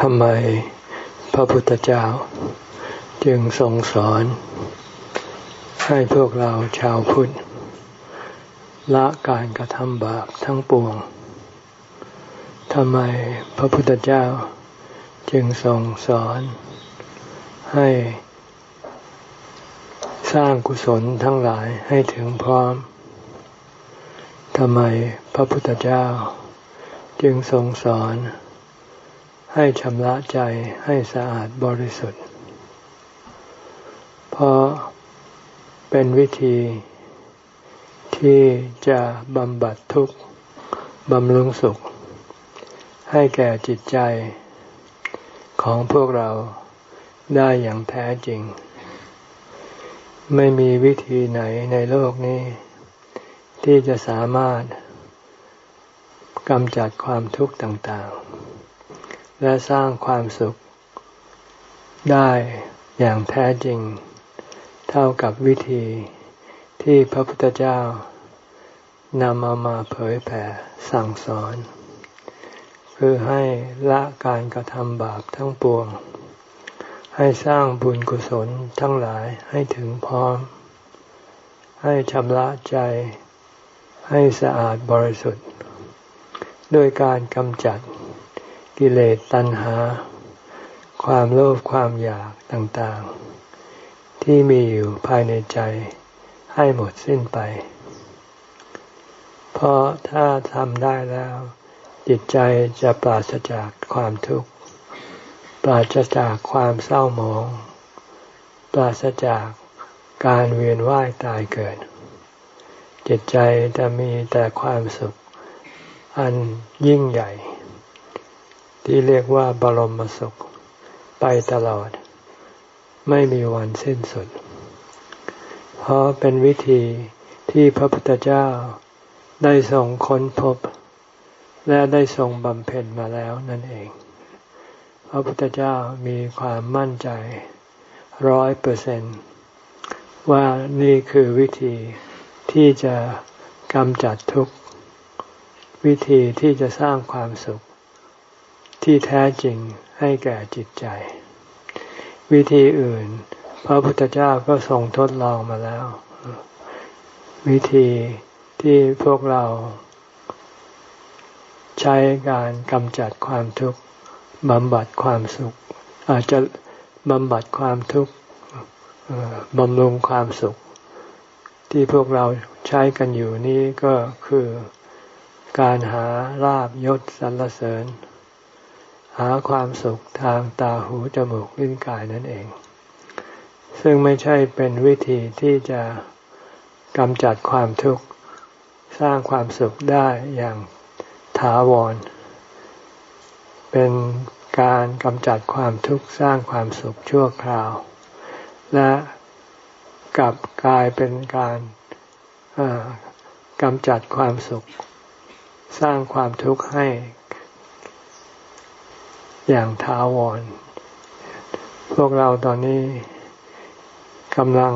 ทำไมพระพุทธเจ้า จึงทรงสอน ให้พวกเราชาวพุทธ ละการกระทำบาปทั้งปวงทำไมพระพุทธเจ้า จึงทรงสอน ให้สร้างกุศลทั้งหลายให้ถึงพร้อมทำไมพระพุทธเจ้า จึงทรงสอน ให้ชำระใจให้สะอาดบริสุทธิ์ เพราะเป็นวิธีที่จะบำบัดทุกข์บำรุงสุข ให้แก่จิตใจของพวกเราได้อย่างแท้จริง ไม่มีวิธีไหนในโลกนี้ ที่จะสามารถกำจัดความทุกข์ต่างๆ และสร้างความสุข ได้อย่างแท้จริง เท่ากับวิธีที่พระพุทธเจ้านำเอามาเผยแผ่สั่งสอน คือให้ละการกระทำบาปทั้งปวง ให้สร้างบุญกุศลทั้งหลายให้ถึงพร้อม ให้ชำระใจ ให้สะอาดบริสุทธิ์ ด้วยการกำจัด กิเลสตัณหา ความโลภความอยากต่างๆ ที่มีอยู่ภายในใจให้หมดสิ้นไป เพราะถ้าทำได้แล้ว จิตใจจะปราศจากความทุกข์ ปราศจากความเศร้าหมอง ปราศจากการเวียนว่ายตายเกิด จิตใจจะมีแต่ความสุข อันยิ่งใหญ่ ที่เรียกว่าบรมสุข ไปตลอด ไม่มีวันสิ้นสุด เพราะเป็นวิธีที่พระพุทธเจ้าได้ทรงค้นพบ และได้ทรงบำเพ็ญมาแล้วนั่นเอง พระพุทธเจ้ามีความมั่นใจร้อยเปอร์เซนว่านี่คือวิธีที่จะกำจัดทุกข์ วิธีที่จะสร้างความสุข ที่แท้จริงให้แก่จิตใจ วิธีอื่น พระพุทธเจ้าก็ทรงทดลองมาแล้ว วิธีที่พวกเรา ใช้การกำจัดความทุกข์บำบัดความสุข อาจจะบำบัดความทุกข์บำรุงความสุข ที่พวกเราใช้กันอยู่นี้ก็คือการหาลาบยศสรรเสริญ หาความสุขทางตาหูจมูกลิ้นกายนั่นเอง ซึ่งไม่ใช่เป็นวิธีที่จะกำจัดความทุกข์สร้างความสุขได้อย่างถาวร เป็นการกำจัดความทุกข์สร้างความสุขชั่วคราว และกลับกลายเป็นการกำจัดความสุข สร้างความทุกข์ให้ อย่างท้าวร พวกเราตอนนี้กำลัง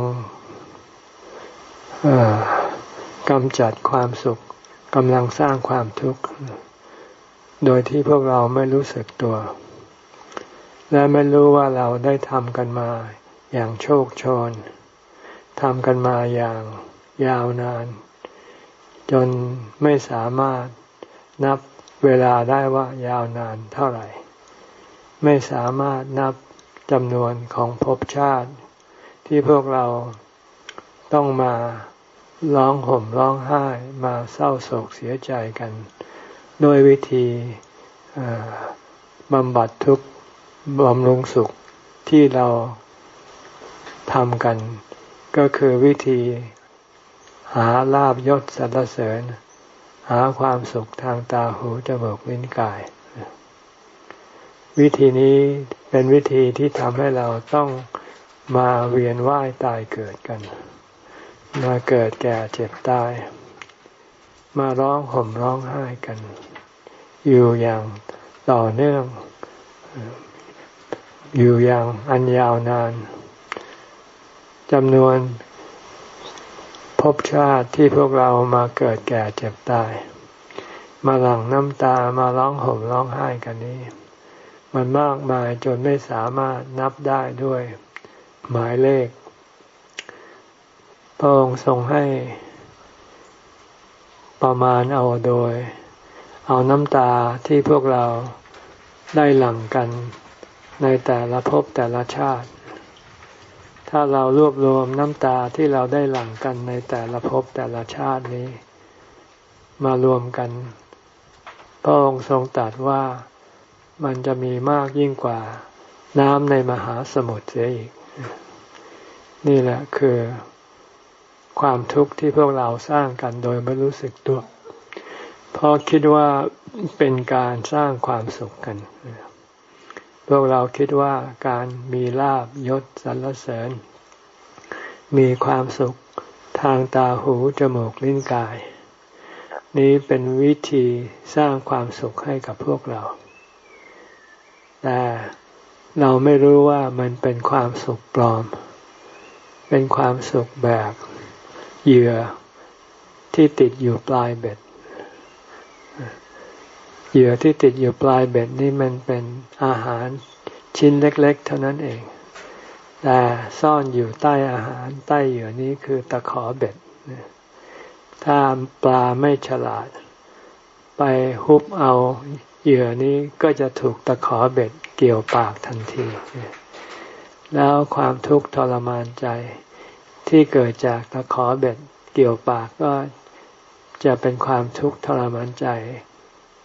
กำจัดความสุขกำลังสร้างความทุกข์ โดยที่พวกเราไม่รู้สึกตัว และไม่รู้ว่าเราได้ทำกันมาอย่างโชคชนทำกันมาอย่างยาวนาน จนไม่สามารถนับเวลาได้ว่ายาวนานเท่าไหร่ ไม่สามารถนับจำนวนของภพชาติ ที่พวกเราต้องมาร้องห่มร้องไห้มาเศร้าโศกเสียใจกันด้วยวิธีบำบัดทุกข์บำรุงสุขที่เราทำกัน ก็คือวิธีหาลาบยศสรรเสริญ หาความสุขทางตาหูจมูกลิ้นกาย วิธีนี้เป็นวิธีที่ทำให้เราต้องมาเวียนว่ายตายเกิดกัน มาเกิดแก่เจ็บตาย มาร้องห่มร้องไห้กัน อยู่อย่างต่อเนื่อง อยู่อย่างอันยาวนานจำนวนภพชาติที่พวกเรามาเกิดแก่เจ็บตาย มาหลั่งน้ำตามาร้องห่มร้องไห้กันนี้ มันมากมายจนไม่สามารถนับได้ด้วยหมายเลข พระองค์ทรงให้ประมาณเอาโดย เอาน้ำตาที่พวกเราได้หลั่งกันในแต่ละภพแต่ละชาติ ถ้าเรารวบรวมน้ำตาที่เราได้หลั่งกันในแต่ละภพแต่ละชาตินี้ มารวมกัน พระองค์ทรงตรัสว่า มันจะมีมากยิ่งกว่า น้ำในมหาสมุทรเสียอีก นี่แหละคือความทุกข์ที่พวกเราสร้างกันโดยไม่รู้สึกตัว เพราะคิดว่าเป็นการสร้างความสุขกัน พวกเราคิดว่าการมีลาบยศสรรเสริญ มีความสุขทางตาหูจมูกลิ้นกาย นี้เป็นวิธีสร้างความสุขให้กับพวกเรา แต่เราไม่รู้ว่ามันเป็นความสุขปลอม เป็นความสุขแบบเหยื่อที่ติดอยู่ปลายเบ็ด เหยื่อที่ติดอยู่ปลายเบ็ดนี่มันเป็นอาหารชิ้นเล็ก ๆ เท่านั้นเอง แต่ซ่อนอยู่ใต้อาหารใต้เหยื่อนี้คือตะขอเบ็ด ถ้าปลาไม่ฉลาด ไปฮุบเอา เหยื่อนี้ก็จะถูกตะขอเบ็ดเกี่ยวปากทันที แล้วความทุกข์ทรมานใจที่เกิดจากตะขอเบ็ดเกี่ยวปากก็จะเป็นความทุกข์ทรมานใจ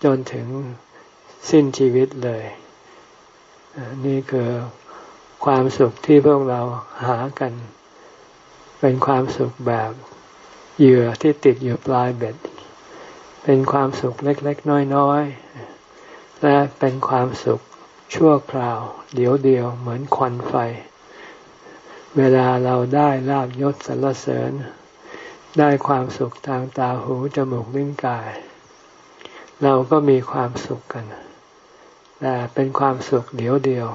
จนถึงสิ้นชีวิตเลย นี่คือความสุขที่พวกเราหากัน เป็นความสุขแบบเหยื่อที่ติดอยู่ปลายเบ็ด เป็นความสุขเล็กๆ น้อยๆ และเป็นความสุขชั่วคราว เดียวเดียวเหมือนควันไฟ เวลาเราได้ลาบยศสรรเสริญ ได้ความสุขทางตาหูจมูกลิ้นกาย เราก็มีความสุขกันแต่เป็นความสุขเดียวเดียว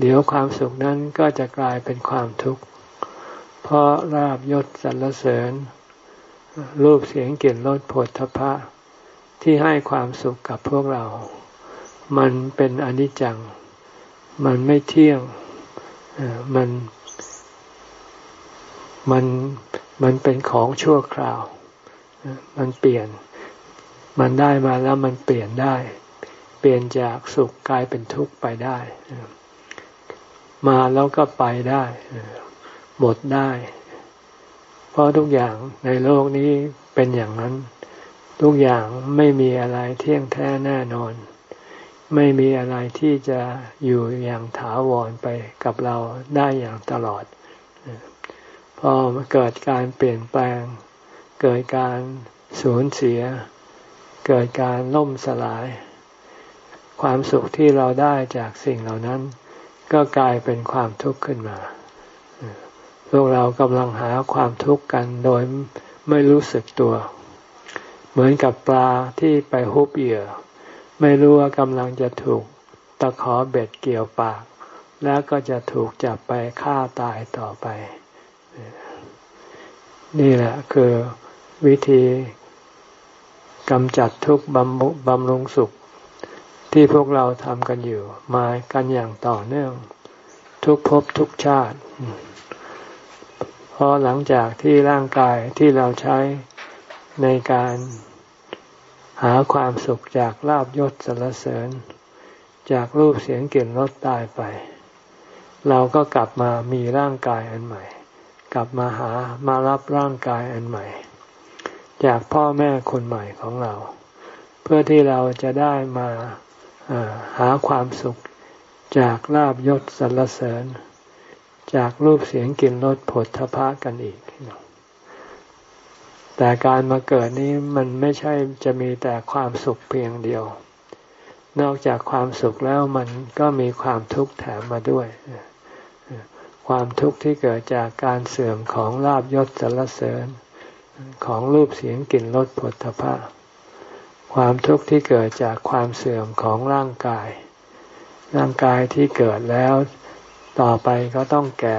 เดี๋ยวความสุขนั้นก็จะกลายเป็นความทุกข์ เพราะลาบยศสรรเสริญ รูปเสียงกลิ่นรสผลทพะ ที่ให้ความสุขกับพวกเรา มันเป็นอนิจจัง มันไม่เที่ยงมัน มัน มันเป็นของชั่วคราว มันเปลี่ยน มันได้มาแล้วมันเปลี่ยนได้ เปลี่ยนจากสุขกลายเป็นทุกข์ไปได้ มาแล้วก็ไปได้ หมดได้ เพราะทุกอย่างในโลกนี้เป็นอย่างนั้น ทุกอย่างไม่มีอะไรเที่ยงแท้แน่นอน ไม่มีอะไรที่จะอยู่อย่างถาวรไปกับเราได้อย่างตลอด พอเกิดการเปลี่ยนแปลง เกิดการสูญเสีย เกิดการล่มสลาย ความสุขที่เราได้จากสิ่งเหล่านั้น ก็กลายเป็นความทุกข์ขึ้นมาพวกเรากำลังหาความทุกข์กันโดยไม่รู้สึกตัว เหมือนกับปลาที่ไปฮุบเหยื่อ ไม่รู้ว่ากำลังจะถูกตะขอเบ็ดเกี่ยวปาก แล้วก็จะถูกจับไปฆ่าตายต่อไป นี่แหละคือวิธีกำจัดทุกข์บำรุงสุข ที่พวกเราทำกันอยู่ มากันอย่างต่อเนื่อง ทุกภพทุกชาติ เพราะหลังจากที่ร่างกายที่เราใช้ ในการหาความสุขจากลาบยศสรรเสริญ จากรูปเสียงกลิ่นรสตายไป เราก็กลับมามีร่างกายอันใหม่ กลับมาหามารับร่างกายอันใหม่ จากพ่อแม่คนใหม่ของเรา เพื่อที่เราจะได้มาหาความสุขจากลาบยศสรรเสริญ จากรูปเสียงกลิ่นรสผลทพะกันอีก แต่การมาเกิดนี้มันไม่ใช่จะมีแต่ความสุขเพียงเดียว นอกจากความสุขแล้วมันก็มีความทุกข์แถมมาด้วย ความทุกข์ที่เกิดจากการเสื่อมของลาบยศสรรเสริญ ของรูปเสียงกลิ่นรสผลพะความทุกข์ที่เกิดจากความเสื่อมของร่างกาย ร่างกายที่เกิดแล้วต่อไปก็ต้องแก่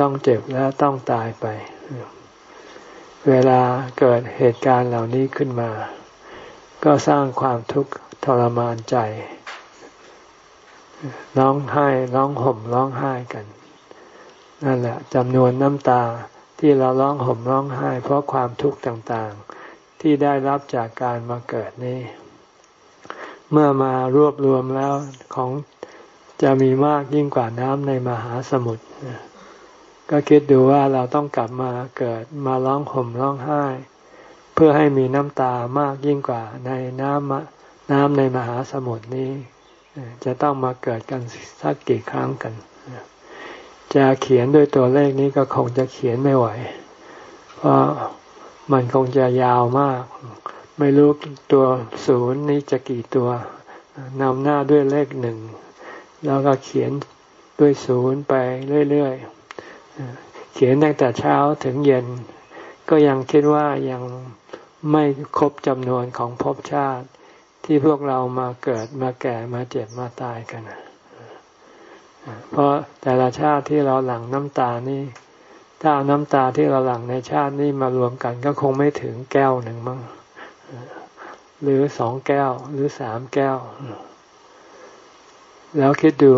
ต้องเจ็บแล้วต้องตายไป เวลาเกิดเหตุการณ์เหล่านี้ขึ้นมา ก็สร้างความทุกข์ทรมานใจ ร้องไห้ร้องห่มร้องไห้กัน นั่นแหละจำนวนน้ำตาที่เราร้องห่มร้องไห้ เพราะความทุกข์ต่างๆ ที่ได้รับจากการมาเกิดนี้ เมื่อมารวบรวมแล้วของจะมีมากยิ่งกว่าน้ำในมหาสมุทร ก็คิดดูว่าเราต้องกลับมาเกิดมาร้องห่มร้องไห้ เพื่อให้มีน้ำตามากยิ่งกว่าในน้ำน้ำในมหาสมุทรนี้ จะต้องมาเกิดกันสักกี่ครั้งกัน จะเขียนด้วยตัวเลขนี้ก็คงจะเขียนไม่ไหว เพราะมันคงจะยาวมาก ไม่รู้ตัวศูนย์นี้จะกี่ตัวนำหน้าด้วยเลขหนึ่ง แล้วก็เขียนด้วยศูนย์ไปเรื่อยๆ เขียนตั้งแต่เช้าถึงเย็น ก็ยังคิดว่ายังไม่ครบจำนวนของภพชาติที่พวกเรามาเกิดมาแก่มาเจ็บมาตายกันเพราะแต่ละชาติที่เราหลั่งน้ำตานี่ ถ้าเอาน้ำตาที่เราหลั่งในชาตินี้มารวมกันก็คงไม่ถึงแก้วหนึ่งมั้งหรือสองแก้วหรือสามแก้ว แล้วคิดดู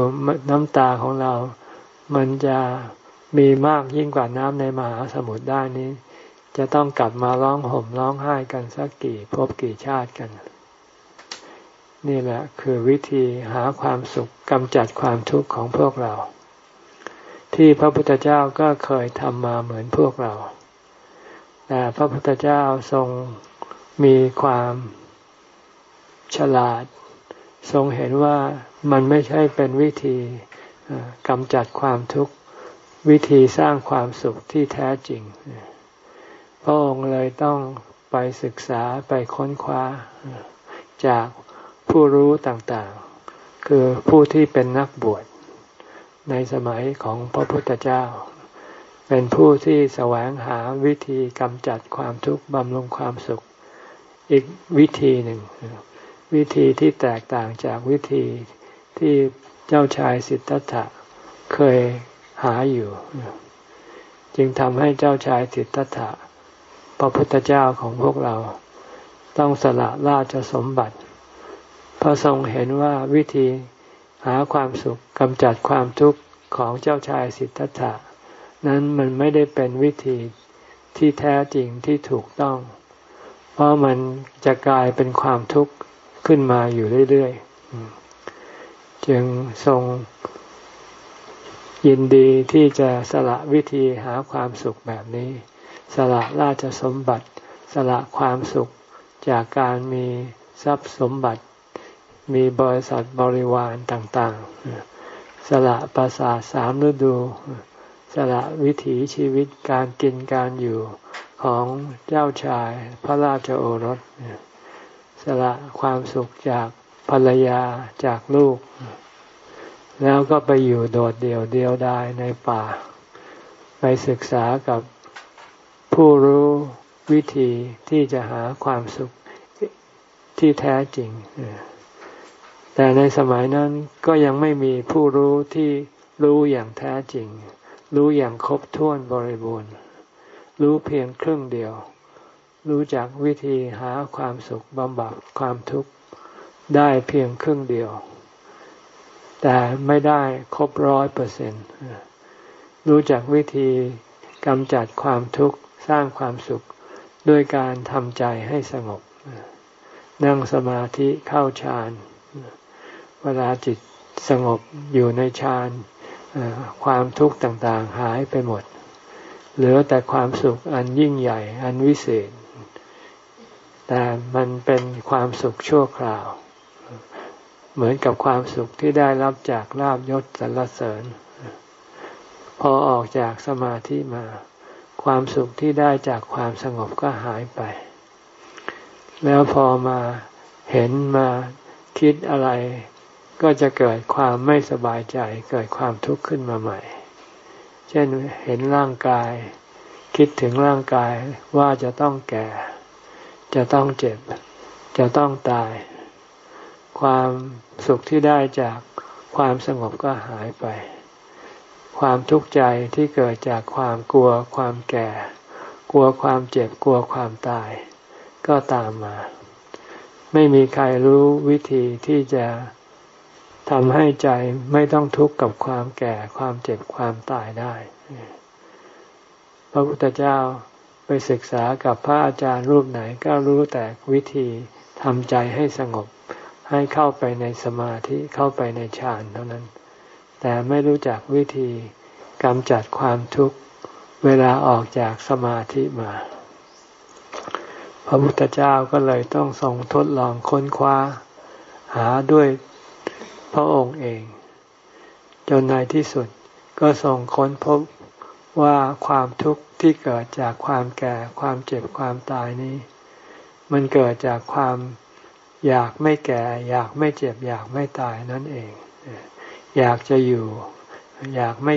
น้ำตาของเรา มันจะ มีมากยิ่งกว่าน้ำในมหาสมุทรได้นี้ จะต้องกลับมาร้องห่มร้องไห้กันสักกี่พบกี่ชาติกัน นี่แหละคือวิธีหาความสุขกำจัดความทุกข์ของพวกเรา ที่พระพุทธเจ้าก็เคยทำมาเหมือนพวกเรา แต่พระพุทธเจ้าทรงมีความฉลาด ทรงเห็นว่ามันไม่ใช่เป็นวิธีกำจัดความทุกข์ วิธีสร้างความสุขที่แท้จริง พระองค์เลยต้องไปศึกษาไปค้นคว้า จากผู้รู้ต่างๆ คือผู้ที่เป็นนักบวชในสมัยของพระพุทธเจ้า เป็นผู้ที่แสวงหาวิธีกำจัดความทุกข์บำรุงความสุข อีกวิธีหนึ่ง วิธีที่แตกต่างจากวิธีที่เจ้าชายสิทธัตถะเคย หาอยู่ จึงทำให้เจ้าชายสิทธัตถะพระพุทธเจ้าของพวกเรา ต้องสละราชสมบัติพระทรงเห็นว่าวิธีหาความสุขกำจัดความทุกข์ของเจ้าชายสิทธัตถะนั้นมันไม่ได้เป็นวิธีที่แท้จริงที่ถูกต้อง เพราะมันจะกลายเป็นความทุกข์ขึ้นมาอยู่เรื่อยๆ จึงทรง ยินดีที่จะสละวิธีหาความสุขแบบนี้ สละราชสมบัติ สละความสุขจากการมีทรัพย์สมบัติ มีบริษัทบริวารต่างๆ สละภาษาสามฤดู สละวิถีชีวิตการกินการอยู่ของเจ้าชายพระราชโอรส สละความสุขจากภรรยาจากลูก แล้วก็ไปอยู่โดดเดี่ยวเดียวดายในป่า ไปศึกษากับผู้รู้วิธีที่จะหาความสุขที่แท้จริง แต่ในสมัยนั้นก็ยังไม่มีผู้รู้ที่รู้อย่างแท้จริง รู้อย่างครบถ้วนบริบูรณ์ รู้เพียงครึ่งเดียว รู้จักวิธีหาความสุขบำบัดความทุกข์ได้เพียงครึ่งเดียว แต่ไม่ได้ครบร้อยเปอร์เซ็นต์รู้จักวิธีกำจัดความทุกข์สร้างความสุขด้วยการทำใจให้สงบ นั่งสมาธิเข้าฌานเวลาจิตสงบอยู่ในฌานความทุกข์ต่างๆหายไปหมด เหลือแต่ความสุขอันยิ่งใหญ่อันวิเศษ แต่มันเป็นความสุขชั่วคราว เหมือนกับความสุขที่ได้รับจากลาบยศสรรเสริญ พอออกจากสมาธิมา ความสุขที่ได้จากความสงบก็หายไป แล้วพอมาเห็นมาคิดอะไร ก็จะเกิดความไม่สบายใจ เกิดความทุกข์ขึ้นมาใหม่ เช่นเห็นร่างกาย คิดถึงร่างกายว่าจะต้องแก่ จะต้องเจ็บ จะต้องตาย ความสุขที่ได้จากความสงบก็หายไป ความทุกข์ใจที่เกิดจากความกลัวความแก่ กลัวความเจ็บกลัวความตาย ก็ตามมา ไม่มีใครรู้วิธีที่จะทำให้ใจไม่ต้องทุกข์กับความแก่ความเจ็บความตายได้ พระพุทธเจ้าไปศึกษากับพระอาจารย์รูปไหนก็รู้แต่วิธีทำใจให้สงบ ให้เข้าไปในสมาธิเข้าไปในฌานเท่านั้น แต่ไม่รู้จักวิธีกำจัดความทุกข์เวลาออกจากสมาธิมา พระพุทธเจ้าก็เลยต้องทรงทดลองค้นคว้า หาด้วยพระองค์เอง จนในที่สุดก็ทรงค้นพบว่าความทุกข์ที่เกิดจากความแก่ความเจ็บความตายนี้ มันเกิดจากความ อยากไม่แก่ อยากไม่เจ็บ อยากไม่ตายนั่นเอง อยากจะอยู่ อยากไม่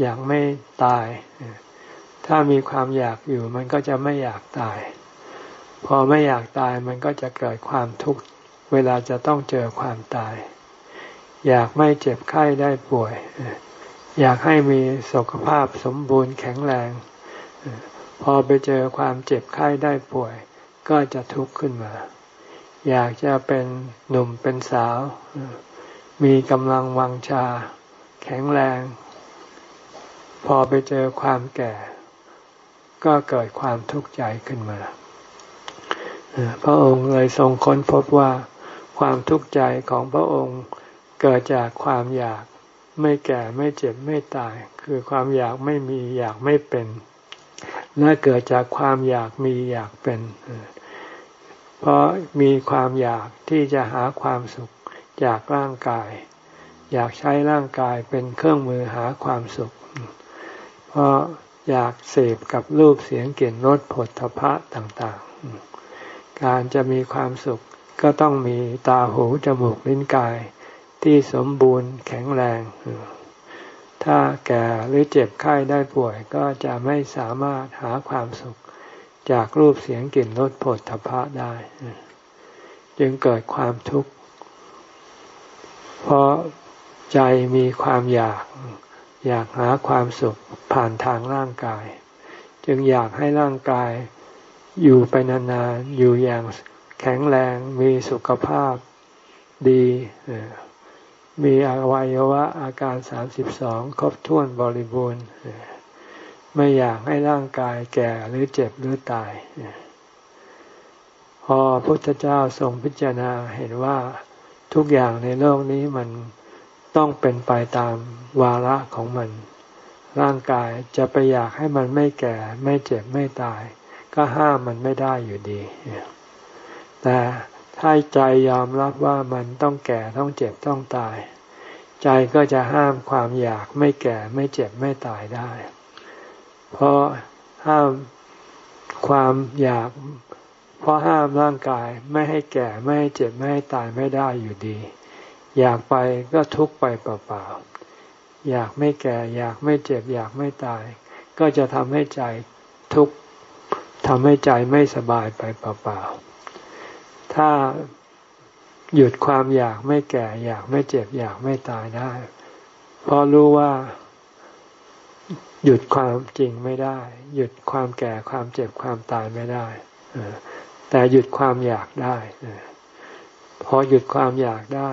อยากไม่ตาย ถ้ามีความอยากอยู่มันก็จะไม่อยากตาย พอไม่อยากตายมันก็จะเกิดความทุกข์เวลาจะต้องเจอความตาย อยากไม่เจ็บไข้ได้ป่วย อยากให้มีสุขภาพสมบูรณ์แข็งแรง พอไปเจอความเจ็บไข้ได้ป่วย ก็จะทุกข์ขึ้นมา อยากจะเป็นหนุ่มเป็นสาว มีกำลังวังชา แข็งแรง พอไปเจอความแก่ ก็เกิดความทุกข์ใจขึ้นมา พระองค์เลยทรงค้นพบว่า ความทุกข์ใจของพระองค์เกิดจากความอยากไม่แก่ไม่เจ็บไม่ตาย คือความอยากไม่มีอยากไม่เป็นและเกิดจากความอยากมีอยากเป็นเเพราะมีความอยากที่จะหาความสุขจากร่างกาย อยากใช้ร่างกายเป็นเครื่องมือหาความสุข เพราะอยากเสพกับรูปเสียงกลิ่นรสผลทพะต่างๆ การจะมีความสุขก็ต้องมีตาหูจมูกลิ้นกาย ที่สมบูรณ์แข็งแรง ถ้าแก่หรือเจ็บไข้ได้ป่วยก็จะไม่สามารถหาความสุข จากรูปเสียงกลิ่นรสผลทพะได้ จึงเกิดความทุกข์ เพราะใจมีความอยาก อยากหาความสุขผ่านทางร่างกาย จึงอยากให้ร่างกายอยู่ไปนานๆ อยู่อย่างแข็งแรง มีสุขภาพดี มีอวัยวะอาการสามสิบสองครบถ้วนบริบูรณ์ ไม่อยากให้ร่างกายแก่หรือเจ็บหรือตาย พอพระพุทธเจ้าทรงพิจารณาเห็นว่าทุกอย่างในโลกนี้มันต้องเป็นไปตามวาระของมัน ร่างกายจะไปอยากให้มันไม่แก่ ไม่เจ็บไม่ตาย ก็ห้ามมันไม่ได้อยู่ดี แต่ถ้าใจยอมรับว่ามันต้องแก่ต้องเจ็บต้องตาย ใจก็จะห้ามความอยากไม่แก่ไม่เจ็บไม่ตายได้ เพราะห้ามความอยาก เพราะห้ามร่างกายไม่ให้แก่ไม่ให้เจ็บไม่ให้ตายไม่ได้อยู่ดี อยากไปก็ทุกไปเปล่าๆอยากไม่แก่ อยากไม่เจ็บ อยากไม่ตาย ก็จะทำให้ใจทุกข์ทำให้ใจไม่สบายไปเปล่าๆถ้าหยุดความอยากไม่แก่ อยากไม่เจ็บ อยากไม่ตายได้ เพราะรู้ว่า หยุดความจริงไม่ได้ หยุดความแก่ความเจ็บความตายไม่ได้แต่หยุดความอยากได้พอหยุดความอยากได้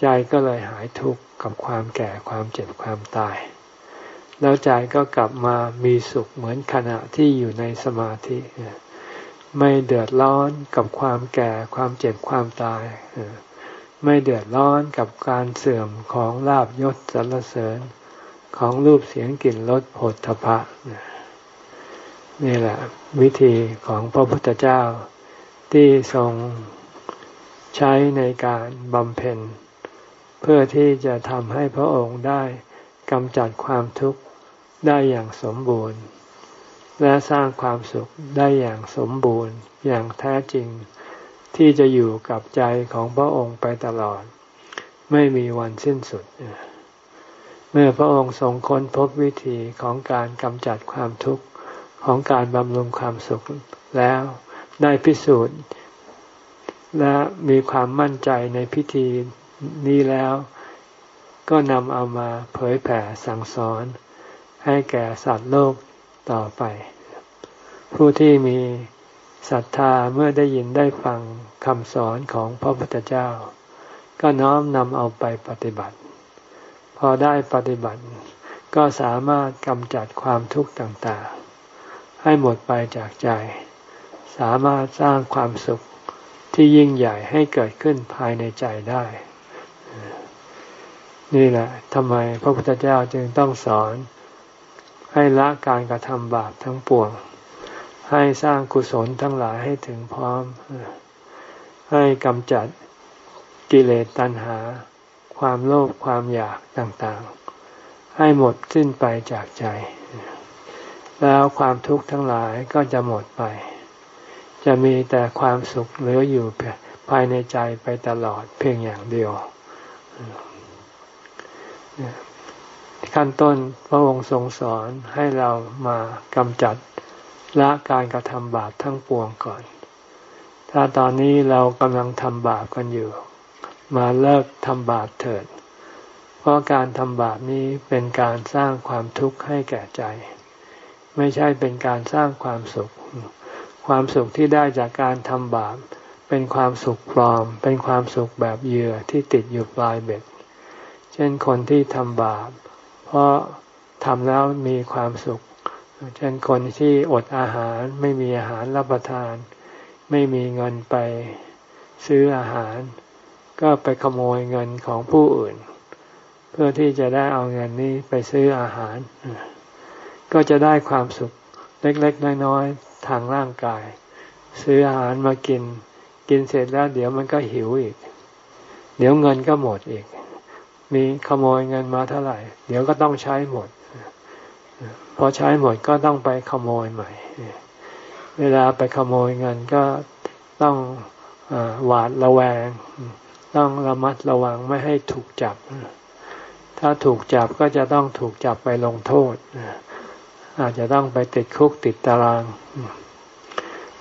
ใจก็เลยหายทุกข์กับความแก่ความเจ็บความตาย แล้วใจก็กลับมามีสุขเหมือนขณะที่อยู่ในสมาธิไม่เดือดร้อนกับความแก่ความเจ็บความตายไม่เดือดร้อนกับการเสื่อมของลาบยศสรรเสริญ ของรูปเสียงกลิ่นรสผลทพะนี่แหละ วิธีของพระพุทธเจ้าที่ทรงใช้ในการบำเพ็ญ เพื่อที่จะทำให้พระองค์ได้กำจัดความทุกข์ได้อย่างสมบูรณ์ และสร้างความสุขได้อย่างสมบูรณ์อย่างแท้จริง ที่จะอยู่กับใจของพระองค์ไปตลอด ไม่มีวันสิ้นสุด เมื่อพระองค์ทรงค้นพบวิธีของการกำจัดความทุกข์ของการบำรุงความสุขแล้วได้พิสูจน์ และมีความมั่นใจในพิธีนี้แล้ว ก็นำเอามาเผยแผ่สั่งสอน ให้แก่สัตว์โลกต่อไป ผู้ที่มีศรัทธาเมื่อได้ยินได้ฟังคำสอนของพระพุทธเจ้า ก็น้อมนำเอาไปปฏิบัติ พอได้ปฏิบัติ ก็สามารถกำจัดความทุกข์ต่างๆ ให้หมดไปจากใจ สามารถสร้างความสุขที่ยิ่งใหญ่ให้เกิดขึ้นภายในใจได้ นี่แหละทำไมพระพุทธเจ้าจึงต้องสอน ให้ละการกระทำบาปทั้งปวง ให้สร้างกุศลทั้งหลายให้ถึงพร้อม ให้กำจัดกิเลสตัณหา ความโลภความอยากต่างๆ ให้หมดสิ้นไปจากใจ แล้วความทุกข์ทั้งหลายก็จะหมดไป จะมีแต่ความสุขเหลืออยู่ภายในใจไปตลอดเพียงอย่างเดียวขั้นต้นพระองค์ทรงสอนให้เรามากำจัดละการกระทำบาปทั้งปวงก่อน ถ้าตอนนี้เรากำลังทำบาปกันอยู่ มาเลิกทำบาปเถิด เพราะการทำบาปนี้เป็นการสร้างความทุกข์ให้แก่ใจ ไม่ใช่เป็นการสร้างความสุข ความสุขที่ได้จากการทำบาปเป็นความสุขปลอม เป็นความสุขแบบเหยื่อที่ติดอยู่ปลายเบ็ด เช่นคนที่ทำบาป เพราะทำแล้วมีความสุข เช่นคนที่อดอาหารไม่มีอาหารรับประทาน ไม่มีเงินไปซื้ออาหาร ก็ไปขโมยเงินของผู้อื่น เพื่อที่จะได้เอาเงินนี้ไปซื้ออาหาร ก็จะได้ความสุขเล็กๆน้อยๆทางร่างกาย ซื้ออาหารมากิน กินเสร็จแล้วเดี๋ยวมันก็หิวอีก เดี๋ยวเงินก็หมดอีก มีขโมยเงินมาเท่าไหร่ เดี๋ยวก็ต้องใช้หมด พอใช้หมดก็ต้องไปขโมยใหม่ เวลาไปขโมยเงินก็ต้องอหวาดระแวง ต้องระมัดระวังไม่ให้ถูกจับ ถ้าถูกจับก็จะต้องถูกจับไปลงโทษ อาจจะต้องไปติดคุกติดตาราง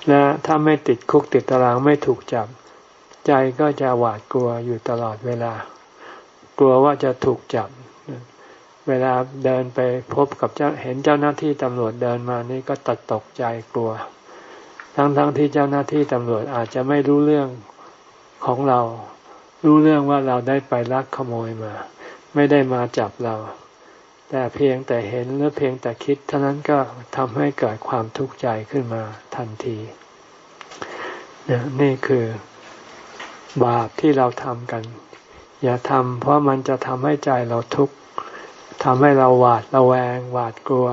และถ้าไม่ติดคุกติดตารางไม่ถูกจับ ใจก็จะหวาดกลัวอยู่ตลอดเวลา กลัวว่าจะถูกจับ เวลาเดินไปพบกับเจ้าเห็นเจ้าหน้าที่ตำรวจเดินมานี่ก็ตัดตกใจกลัว ทั้งๆทที่เจ้าหน้าที่ตำรวจอาจจะไม่รู้เรื่องของเรา รู้เรื่องว่าเราได้ไปลักขโมยมา ไม่ได้มาจับเรา แต่เพียงแต่เห็นหรือเพียงแต่คิดเท่านั้นก็ทำให้เกิดความทุกข์ใจขึ้นมาทันทีนี่คือบาปที่เราทำกัน อย่าทำเพราะมันจะทำให้ใจเราทุกข์ทำให้เราหวาดระแวง หวาดกลัว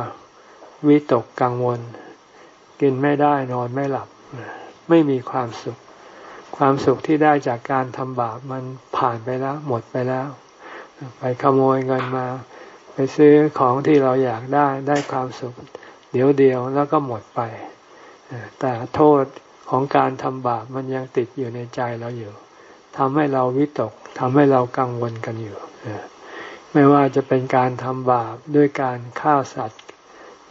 วิตกกังวล กินไม่ได้นอนไม่หลับ ไม่มีความสุข ความสุขที่ได้จากการทำบาปมันผ่านไปแล้ว หมดไปแล้ว ไปขโมยเงินมา ไปซื้อของที่เราอยากได้ได้ความสุข เดี๋ยวเดียวแล้วก็หมดไป แต่โทษของการทำบาปมันยังติดอยู่ในใจเราอยู่ทำให้เราวิตกทำให้เรากังวลกันอยู่ไม่ว่าจะเป็นการทำบาปด้วยการฆ่าสัตว์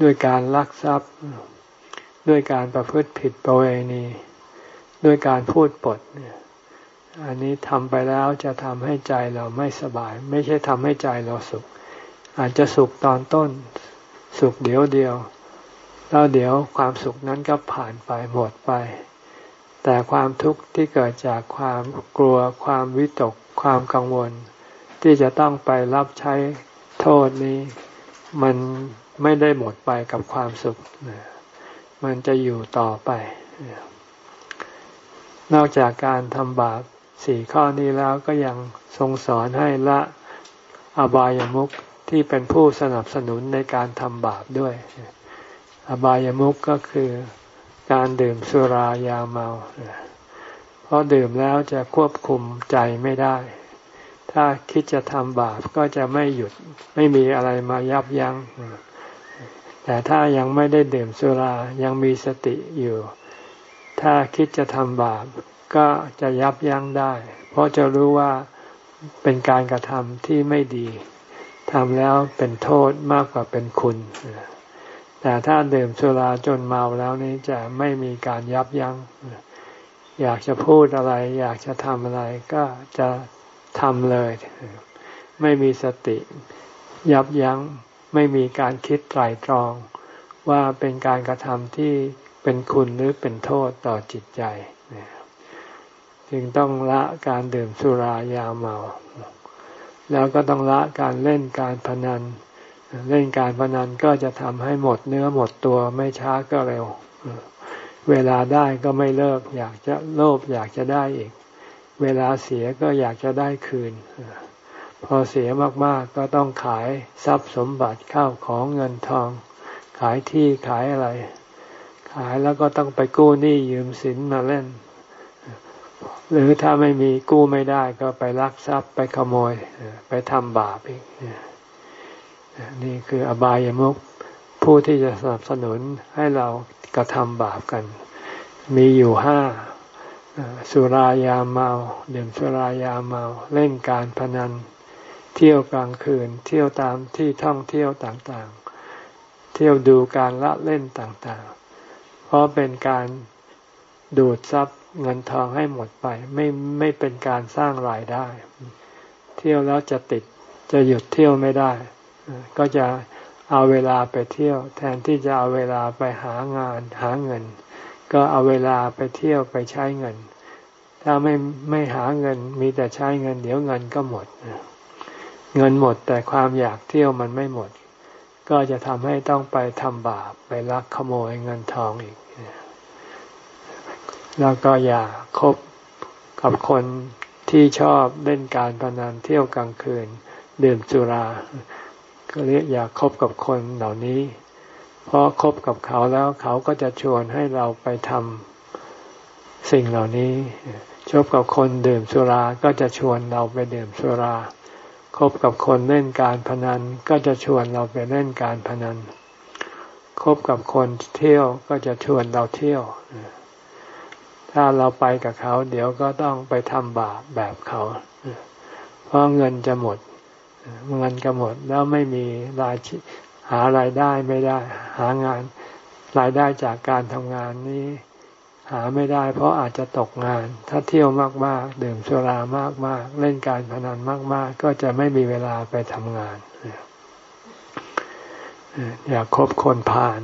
ด้วยการลักทรัพย์ ด้วยการประพฤติผิดประเวณี ด้วยการพูดปดเนี่ยอันนี้ทำไปแล้วจะทำให้ใจเราไม่สบาย ไม่ใช่ทำให้ใจเราสุข อาจจะสุขตอนต้น สุขเดียวเดียว แล้วเดี๋ยวความสุขนั้นก็ผ่านไปหมดไป แต่ความทุกข์ที่เกิดจากความกลัว ความวิตก ความกังวล ที่จะต้องไปรับใช้โทษนี้ มันไม่ได้หมดไปกับความสุข มันจะอยู่ต่อไป นอกจากการทำบาปสี่ข้อนี้แล้วก็ยังทรงสอนให้ละอบายามุขที่เป็นผู้สนับสนุนในการทำบาปด้วย อบายามุขก็คือการดื่มสุรายาเมา เพราะดื่มแล้วจะควบคุมใจไม่ได้ ถ้าคิดจะทำบาปก็จะไม่หยุดไม่มีอะไรมายับยัง้งแต่ถ้ายังไม่ได้ดื่มสุรายังมีสติอยู่ ถ้าคิดจะทำบาปก็จะยับยั้งได้ เพราะจะรู้ว่าเป็นการกระทำที่ไม่ดีทำแล้วเป็นโทษมากกว่าเป็นคุณ แต่ถ้าดื่มสุราจนเมาแล้วนี้จะไม่มีการยับยัง้ง อยากจะพูดอะไร อยากจะทำอะไรก็จะทำเลย ไม่มีสติ ยับยัง้ง ไม่มีการคิดไตรตรอง ว่าเป็นการกระทำที่ เป็นคุณหรือเป็นโทษต่อจิตใจจึงต้องละการดื่มสุรายาเมา แล้วก็ต้องละการเล่นการพนัน เล่นการพนันก็จะทำให้หมดเนื้อหมดตัวไม่ช้าก็เร็ว เวลาได้ก็ไม่เลิก อยากจะโลภอยากจะได้อีก เวลาเสียก็อยากจะได้คืน พอเสียมากๆก็ต้องขายทรัพย์สมบัติข้าวของเงินทอง ขายที่ขายอะไร ขายแล้วก็ต้องไปกู้หนี้ยืมสินมาเล่น หรือถ้าไม่มีกู้ไม่ได้ก็ไปลักทรัพย์ไปขโมย ไปทำบาปอีกนี่คืออบายามุขผู้ที่จะสนับสนุนให้เรากระทำบาปกัน มีอยู่ห้าสุรายาเมาดื่มสุรายาเมาเล่นการพนัน เที่ยวกลางคืน เที่ยวตามที่ท่องเที่ยวต่างๆ เที่ยวดูการละเล่นต่างๆ เพราะเป็นการดูดทรัพย์เงินทองให้หมดไป ไม่ไม่เป็นการสร้างรายได้ เที่ยวแล้วจะติดจะหยุดเที่ยวไม่ได้ ก็จะเอาเวลาไปเที่ยว แทนที่จะเอาเวลาไปหางานหาเงิน ก็เอาเวลาไปเที่ยวไปใช้เงิน ถ้าไม่ไม่หาเงินมีแต่ใช้เงิน เดี๋ยวเงินก็หมด เงินหมดแต่ความอยากเที่ยวมันไม่หมด ก็จะทำให้ต้องไปทำบาปไปลักขโมยเงินทองอีก แล้วก็อย่าคบกับคนที่ชอบเล่นการพนันเที่ยวกลางคืน ดื่มสุรา ก็เรียกอย่าคบกับคนเหล่านี้ เพราะคบกับเขาแล้วเขาก็จะชวนให้เราไปทำสิ่งเหล่านี้ชบกับคนดื่มสุรา ก็จะชวนเราไปดื่มสุรา บกับคนเล่นการพนันก็จะชวนเราไปเล่นการพนันคบกับคนเที่ยวก็จะชวนเราเที่ยว ถ้าเราไปกับเขา เดี๋ยวก็ต้องไปทำบาปแบบเขา เพราะเงินจะหมด เงินก็หมดแล้วไม่มีรายหารายได้ไม่ได้ หางานรายได้จากการทำงานนี้ หาไม่ได้เพราะอาจจะตกงาน ถ้าเที่ยวมากๆดื่มสุรามากๆ เล่นการพนันมากๆ ก็จะไม่มีเวลาไปทำงานอย่าคบคนผ่าน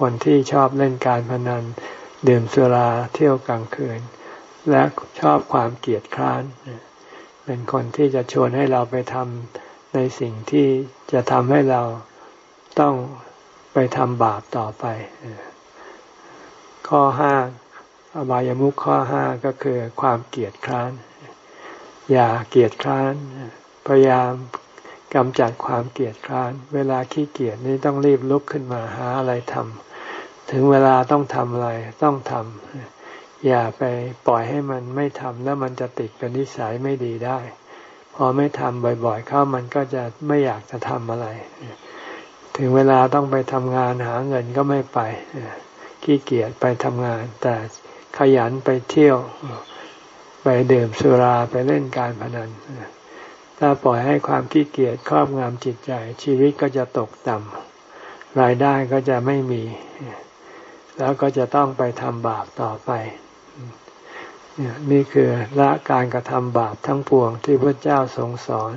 คนที่ชอบเล่นการพนัน ดื่มสุราเที่ยวกลางคืน และชอบความเกลียดคร้านเป็นคนที่จะชวนให้เราไปทำในสิ่งที่จะทำให้เราต้องไปทำบาปต่อไป ข้อห้า อบายามุขข้อห้าก็คือความเกลียดคร้าน อย่าเกลียดคร้าน พยายามกำจัดความเกลียดคร้าน เวลาขี้เกียจนี่ต้องรีบลุกขึ้นมาหาอะไรทำถึงเวลาต้องทำอะไรต้องทำอย่าไปปล่อยให้มันไม่ทำแล้วมันจะติดเป็นนิสัยไม่ดีได้ พอไม่ทำบ่อยๆ เข้ามันก็จะไม่อยากจะทำอะไร ถึงเวลาต้องไปทำงานหาเงินก็ไม่ไปขี้เกียจไปทำงาน แต่ ขยันไปเที่ยว ไปดื่มสุราไปเล่นการพนัน ถ้าปล่อยให้ความขี้เกียจครอบงำจิตใจ ชีวิตก็จะตกต่ำรายได้ก็จะไม่มี แล้วก็จะต้องไปทำบาปต่อไปนี่คือละการกระทำบาปทั้งปวงที่พระเจ้าทรงสอน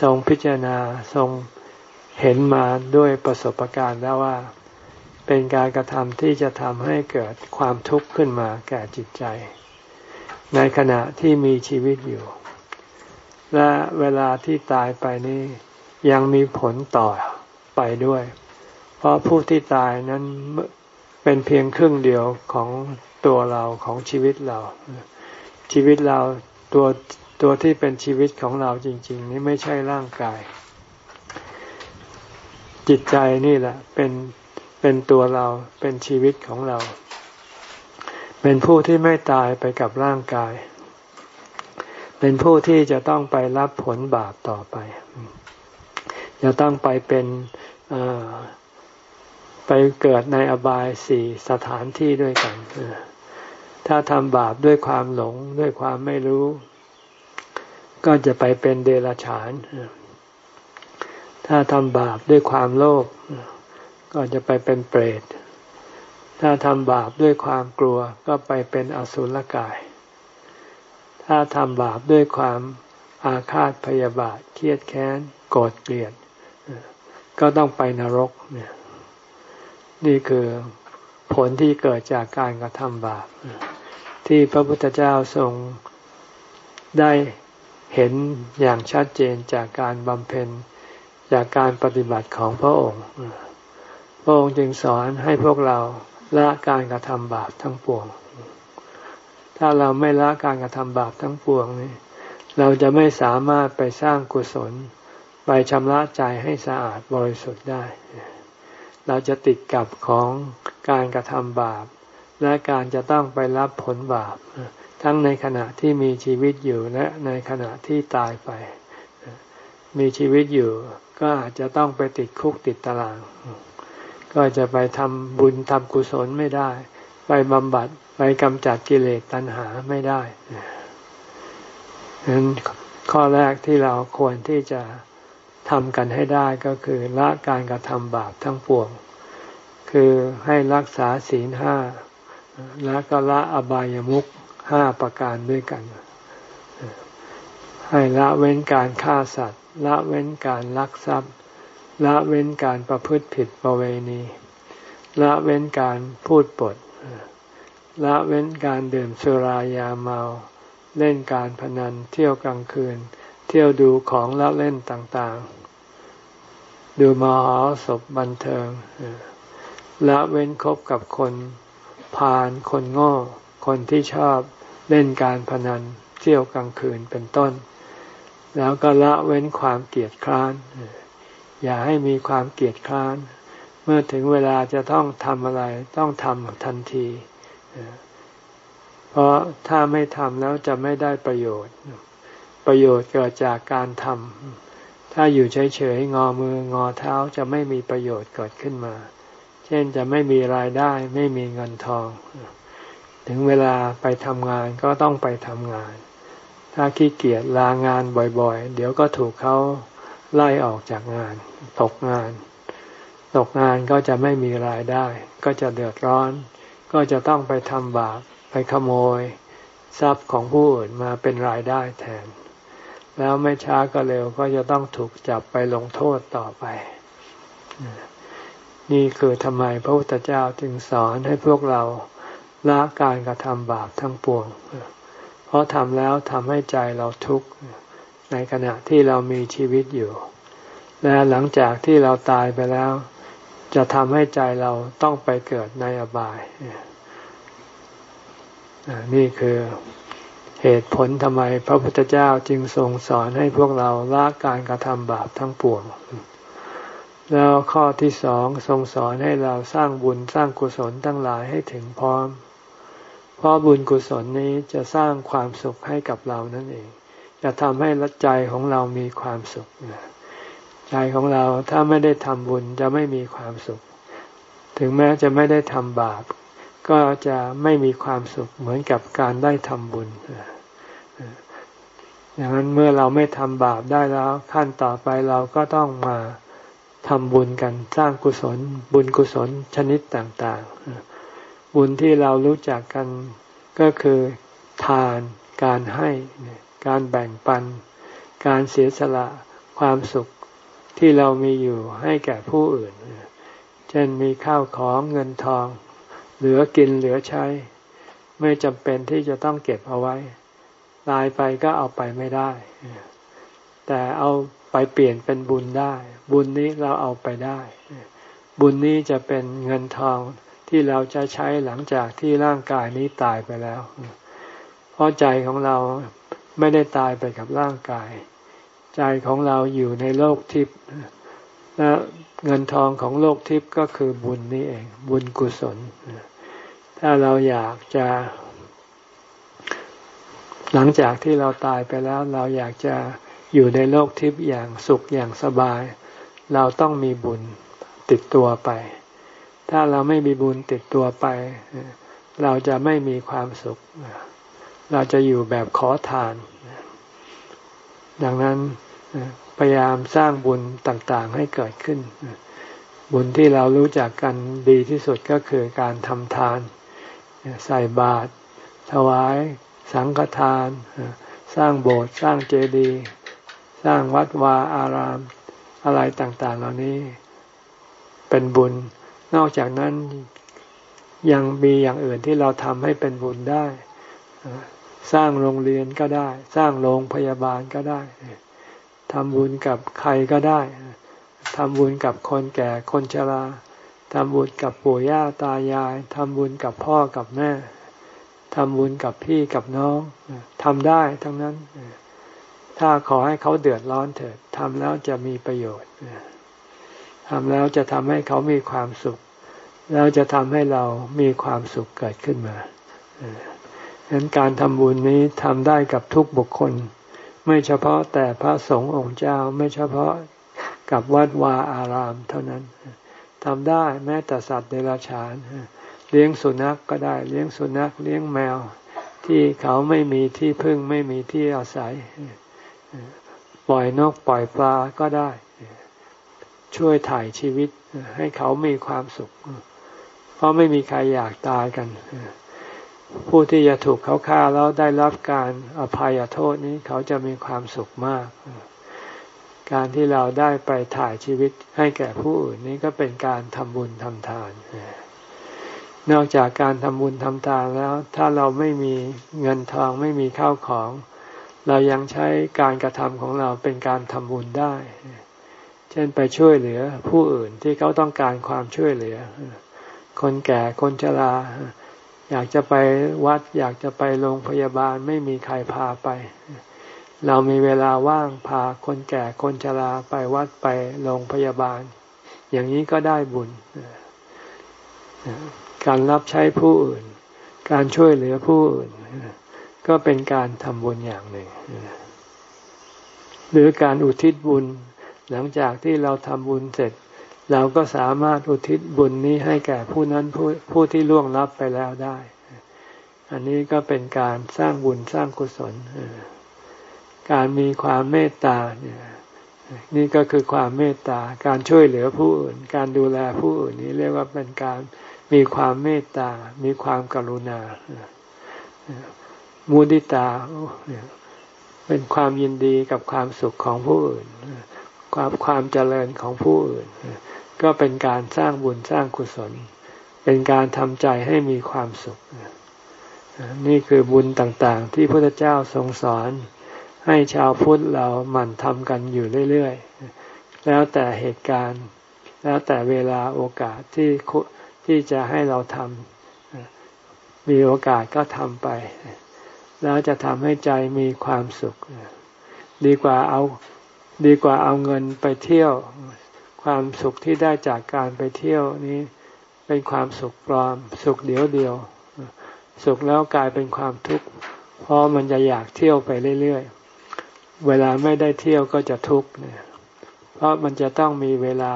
ทรงพิจารณาทรงเห็นมาด้วยประสบการณ์แล้วว่า เป็นการกระทำที่จะทำให้เกิดความทุกข์ขึ้นมาแก่จิตใจ ในขณะที่มีชีวิตอยู่ และเวลาที่ตายไปนี้ยังมีผลต่อไปด้วย เพราะผู้ที่ตายนั้นเป็นเพียงครึ่งเดียวของตัวเราของชีวิตเรา ชีวิตเราตัวตัวที่เป็นชีวิตของเราจริง ๆ นี่ไม่ใช่ร่างกาย จิตใจนี่แหละเป็น เป็นตัวเราเป็นชีวิตของเรา เป็นผู้ที่ไม่ตายไปกับร่างกาย เป็นผู้ที่จะต้องไปรับผลบาปต่อไป จะต้องไปเป็นไปเกิดในอบายสี่สถานที่ด้วยกัน ถ้าทำบาปด้วยความหลงด้วยความไม่รู้ ก็จะไปเป็นเดรัจฉาน ถ้าทำบาปด้วยความโลภ ก็จะไปเป็นเปรต ถ้าทำบาปด้วยความกลัวก็ไปเป็นอสุรกาย ถ้าทำบาปด้วยความอาฆาตพยาบาทเครียดแค้นโกรธเกลียด ก็ต้องไปนรกเนี่ยนี่คือผลที่เกิดจากการกระทำบาป ที่พระพุทธเจ้าทรงได้เห็นอย่างชัดเจนจากการบำเพ็ญจากการปฏิบัติของพระองค์ ระองค์จึงสอนให้พวกเราละการกระทำบาปทั้งปวง ถ้าเราไม่ละการกระทำบาปทั้งปวงนี้ เราจะไม่สามารถไปสร้างกุศล ไปชำระใจให้สะอาดบริสุทธิ์ได้ เราจะติดกับของการกระทำบาป และการจะต้องไปรับผลบาป ทั้งในขณะที่มีชีวิตอยู่และในขณะที่ตายไป มีชีวิตอยู่ก็อาจจะต้องไปติดคุกติดตาราง ก็จะไปทำบุญทำกุศลไม่ได้ ไปบำบัดไปกำจัดกิเลสตัณหาไม่ได้ฉะนั้นข้อแรกที่เราควรที่จะทำกันให้ได้ก็คือละการกระทำบาปทั้งปวง คือให้รักษาศีลห้าแล้วก็ละอบายามุขห้าประการด้วยกัน ให้ละเว้นการฆ่าสัตว์ ละเว้นการลักทรัพย์ ละเว้นการประพฤติผิดประเวณี ละเว้นการพูดปด ละเว้นการดื่มสุรายาเมา เล่นการพนันเที่ยวกลางคืน เที่ยวดูของละเล่นต่างๆ ดูมหาศพบันเทิง ละเว้นคบกับคนพาลคนโง่ คนที่ชอบเล่นการพนันเที่ยวกลางคืนเป็นต้น แล้วก็ละเว้นความเกียดคร้าน อย่าให้มีความเกียดคร้าน เมื่อถึงเวลาจะต้องทำอะไร ต้องทำทันที เพราะถ้าไม่ทำแล้วจะไม่ได้ประโยชน์ ประโยชน์เกิดจากการทำถ้าอยู่เฉยๆงอมืองอเท้าจะไม่มีประโยชน์เกิดขึ้นมา เช่นจะไม่มีรายได้ไม่มีเงินทอง ถึงเวลาไปทำงานก็ต้องไปทำงาน ถ้าขี้เกียจลางานบ่อยๆ เดี๋ยวก็ถูกเขาไล่ออกจากงาน ตกงาน ตกงานก็จะไม่มีรายได้ ก็จะเดือดร้อน ก็จะต้องไปทำบาปไปขโมย ทรัพย์ของผู้อื่นมาเป็นรายได้แทน แล้วไม่ช้าก็เร็วก็จะต้องถูกจับไปลงโทษต่อไป นี่คือทำไมพระพุทธเจ้าจึงสอนให้พวกเราละการกระทำบาปทั้งปวง เพราะทำแล้วทำให้ใจเราทุกข์ในขณะที่เรามีชีวิตอยู่ และหลังจากที่เราตายไปแล้ว จะทำให้ใจเราต้องไปเกิดในอบาย นี่คือเหตุผลทำไมพระพุทธเจ้าจึงทรงสอนให้พวกเราละการกระทำบาปทั้งปวง แล้วข้อที่สองทรงสอนให้เราสร้างบุญสร้างกุศลทั้งหลายให้ถึงพร้อม เพราะบุญกุศลนี้จะสร้างความสุขให้กับเรานั่นเอง จะทำให้ใจของเรามีความสุข ใจของเราถ้าไม่ได้ทำบุญจะไม่มีความสุข ถึงแม้จะไม่ได้ทำบาป ก็จะไม่มีความสุขเหมือนกับการได้ทำบุญอย่างนั้นเมื่อเราไม่ทำบาปได้แล้ว ขั้นต่อไปเราก็ต้องมาทำบุญกันสร้างกุศล บุญกุศลชนิดต่างๆ บุญที่เรารู้จักกันก็คือทานการให้การแบ่งปัน การเสียสละความสุข ที่เรามีอยู่ให้แก่ผู้อื่น เช่นมีข้าวของเงินทอง เหลือกินเหลือใช้ ไม่จำเป็นที่จะต้องเก็บเอาไว้ ตายไปก็เอาไปไม่ได้ แต่เอาไปเปลี่ยนเป็นบุญได้ บุญนี้เราเอาไปได้ บุญนี้จะเป็นเงินทองที่เราจะใช้หลังจากที่ร่างกายนี้ตายไปแล้ว เพราะใจของเราไม่ได้ตายไปกับร่างกาย ใจของเราอยู่ในโลกทิพย์และเงินทองของโลกทิพย์ก็คือบุญนี่เอง บุญกุศล ถ้าเราอยากจะ หลังจากที่เราตายไปแล้ว เราอยากจะอยู่ในโลกทิพย์อย่างสุขอย่างสบาย เราต้องมีบุญติดตัวไป ถ้าเราไม่มีบุญติดตัวไป เราจะไม่มีความสุข เราจะอยู่แบบขอทาน ดังนั้น พยายามสร้างบุญต่างๆให้เกิดขึ้น บุญที่เรารู้จักกันดีที่สุดก็คือการทำทาน ใส่บาตรถวาย สังฆทาน สร้างโบสถ์สร้างเจดีย์สร้างวัดวาอารามอะไรต่างๆ เหล่านี้เป็นบุญ นอกจากนั้นยังมีอย่างอื่นที่เราทำให้เป็นบุญได้ สร้างโรงเรียนก็ได้ สร้างโรงพยาบาลก็ได้ ทำบุญกับใครก็ได้ทำบุญกับคนแก่คนชราทำบุญกับปู่ย่าตายายทำบุญกับพ่อกับแม่ทำบุญกับพี่กับน้องทำได้ทั้งนั้น ถ้าขอให้เขาเดือดร้อนเถิดทำแล้วจะมีประโยชน์ทำแล้วจะทำให้เขามีความสุข แล้วจะทำให้เรามีความสุขเกิดขึ้นมาฉะนั้นการทำบุญนี้ทำได้กับทุกบุคคล ไม่เฉพาะแต่พระสงฆ์องค์เจ้าไม่เฉพาะกับวัดวาอารามเท่านั้นทำได้แม้แต่สัตว์เดรัจฉานเลี้ยงสุนัขกก็ได้เลี้ยงสุนัขเลี้ยงแมว ที่เขาไม่มีที่พึ่งไม่มีที่อาศัย ปล่อยนกปล่อยปลาก็ได้ ช่วยถ่ายชีวิตให้เขามีความสุข เพราะไม่มีใครอยากตายกัน ผู้ที่จะถูกเขาฆ่าแล้วได้รับการอภัยโทษนี้เขาจะมีความสุขมาก การที่เราได้ไปถ่ายชีวิตให้แก่ผู้อื่นนี้ก็เป็นการทำบุญทำทาน นอกจากการทำบุญทำทานแล้ว ถ้าเราไม่มีเงินทองไม่มีข้าวของ เรายังใช้การกระทำของเราเป็นการทำบุญได้ เช่นไปช่วยเหลือผู้อื่นที่เขาต้องการความช่วยเหลือ คนแก่คนชรา อยากจะไปวัด อยากจะไปโรงพยาบาลไม่มีใครพาไป เรามีเวลาว่างพาคนแก่คนชราไปวัดไปโรงพยาบาล อย่างนี้ก็ได้บุญ การรับใช้ผู้อื่น การช่วยเหลือผู้อื่น ก็เป็นการทำบุญอย่างหนึ่ง หรือการอุทิศบุญ หลังจากที่เราทำบุญเสร็จ เราก็สามารถอุทิศบุญนี้ให้แก่ผู้นั้นผู้ผู้ที่ล่วงลับไปแล้วได้ อันนี้ก็เป็นการสร้างบุญสร้างกุศล การมีความเมตตาเนี่ยนี่ก็คือความเมตตา การช่วยเหลือผู้อื่น การดูแลผู้อื่นนี้เรียกว่าเป็นการมีความเมตตา มีความกรุณา มุดิตา เป็นความยินดีกับความสุขของผู้อื่น ความความเจริญของผู้อื่น ก็เป็นการสร้างบุญสร้างกุศล เป็นการทำใจให้มีความสุข นี่คือบุญต่างๆ ที่พระเจ้าทรงสอน ให้ชาวพุทธเราหมั่นทำกันอยู่เรื่อยๆ แล้วแต่เหตุการณ์ แล้วแต่เวลาโอกาสที่ที่จะให้เราทำมีโอกาสก็ทำไป แล้วจะทำให้ใจมีความสุข ดีกว่าเอาดีกว่าเอาเงินไปเที่ยว ความสุขที่ได้จากการไปเที่ยวนี้เป็นความสุขปลอม สุขเดียวเดียว สุขแล้วกลายเป็นความทุกข์เพราะมันจะอยากเที่ยวไปเรื่อยๆ เวลาไม่ได้เที่ยวก็จะทุกข์เนี่ยเพราะมันจะต้องมีเวลา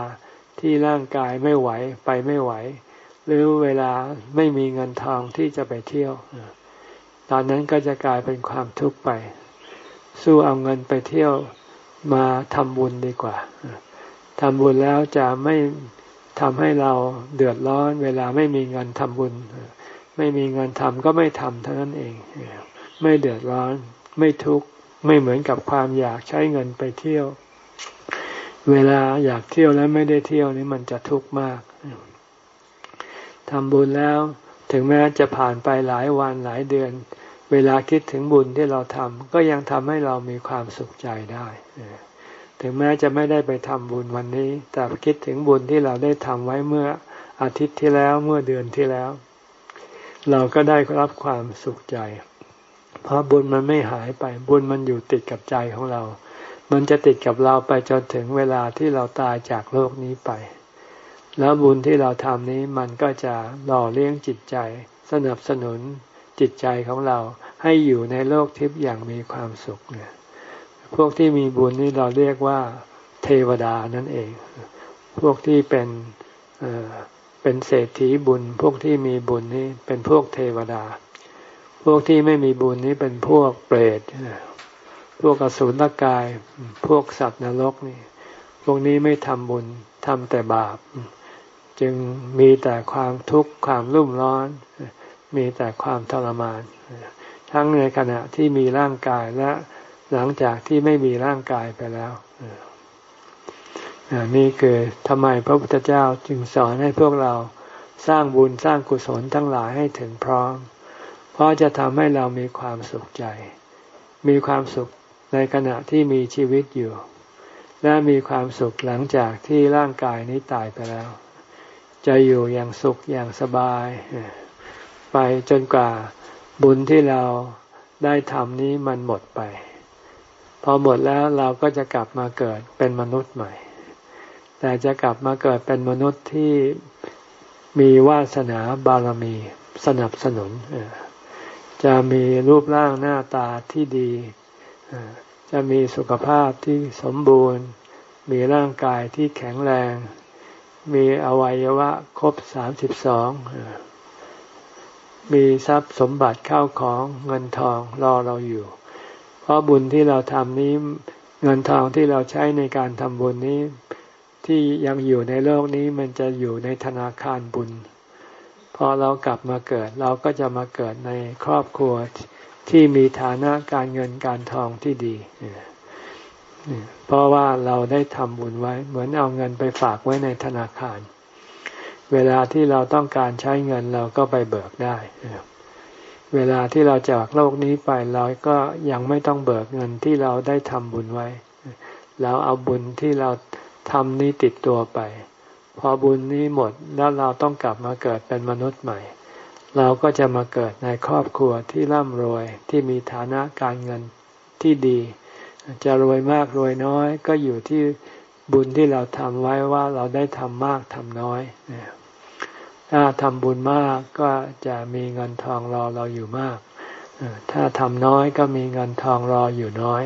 ที่ร่างกายไม่ไหวไปไม่ไหว หรือเวลาไม่มีเงินทองที่จะไปเที่ยว ตอนนั้นก็จะกลายเป็นความทุกข์ไป สู้เอาเงินไปเที่ยวมาทำบุญดีกว่า ทำบุญแล้วจะไม่ทำให้เราเดือดร้อน เวลาไม่มีเงินทำบุญ ไม่มีเงินทำก็ไม่ทำเท่านั้นเอง ไม่เดือดร้อน ไม่ทุกข์ ไม่เหมือนกับความอยากใช้เงินไปเที่ยว เวลาอยากเที่ยวแล้วไม่ได้เที่ยวนี่มันจะทุกข์มากทำบุญแล้วถึงแม้จะผ่านไปหลายวันหลายเดือน เวลาคิดถึงบุญที่เราทำก็ยังทำให้เรามีความสุขใจได้ ถึงแม้จะไม่ได้ไปทำบุญวันนี้ แต่คิดถึงบุญที่เราได้ทำไว้เมื่ออาทิตย์ที่แล้วเมื่อเดือนที่แล้ว เราก็ได้รับความสุขใจ เพราะบุญมันไม่หายไปบุญมันอยู่ติดกับใจของเรา มันจะติดกับเราไปจนถึงเวลาที่เราตายจากโลกนี้ไป แล้วบุญที่เราทำนี้มันก็จะหล่อเลี้ยงจิตใจ สนับสนุนจิตใจของเราให้อยู่ในโลกทิพย์อย่างมีความสุขเนี่ย พวกที่มีบุญนี่เราเรียกว่า เทวดานั่นเอง พวกที่เป็นเป็นเศรษฐีบุญ พวกที่มีบุญนี่เป็นพวกเทวดา พวกที่ไม่มีบุญนี่เป็นพวกเปรตพวกอสูรกาย พวกสัตว์นรกนี่ พวกนี้ไม่ทำบุญทำแต่บาป จึงมีแต่ความทุกข์ความรุ่มร้อน มีแต่ความทรมาน ทั้งในขณะที่มีร่างกายและ หลังจากที่ไม่มีร่างกายไปแล้วนี่คือทำไมพระพุทธเจ้าจึงสอนให้พวกเราสร้างบุญสร้างกุศลทั้งหลายให้ถึงพร้อมเพเพราะจะทำให้เรามีความสุขใจ มีความสุขในขณะที่มีชีวิตอยู่ และมีความสุขหลังจากที่ร่างกายนี้ตายไปแล้ว จะอยู่อย่างสุขอย่างสบาย ไปจนกว่าบุญที่เราได้ทำนี้มันหมดไป พอหมดแล้วเราก็จะกลับมาเกิดเป็นมนุษย์ใหม่ แต่จะกลับมาเกิดเป็นมนุษย์ที่มีวาสนาบารมีสนับสนุน จะมีรูปร่างหน้าตาที่ดี จะมีสุขภาพที่สมบูรณ์ มีร่างกายที่แข็งแรง มีอวัยวะครบสามสิบสองมีทรัพย์สมบัติเข้าของเงินทองรอเราอยู่ เพราะบุญที่เราทำนี้เงินทองที่เราใช้ในการทำบุญนี้ ที่ยังอยู่ในโลกนี้มันจะอยู่ในธนาคารบุญ พอเรากลับมาเกิด เราก็จะมาเกิดในครอบครัวที่มีฐานะการเงินการทองที่ดี เพราะว่าเราได้ทำบุญไว้ เหมือนเอาเงินไปฝากไว้ในธนาคาร เวลาที่เราต้องการใช้เงินเราก็ไปเบิกได้ เวลาที่เราจากโลกนี้ไปเราก็ยังไม่ต้องเบิกเงินที่เราได้ทำบุญไว้ เราเอาบุญที่เราทำนี้ติดตัวไป พอบุญนี้หมดแล้วเราต้องกลับมาเกิดเป็นมนุษย์ใหม่ เราก็จะมาเกิดในครอบครัวที่ร่ำรวยที่มีฐานะการเงินที่ดี จะรวยมากรวยน้อย ก็อยู่ที่บุญที่เราทำไว้ว่าเราได้ทำมากทำน้อย ถ้าทำบุญมากก็จะมีเงินทองรอเราอยู่มาก ถ้าทำน้อยก็มีเงินทองรออยู่น้อย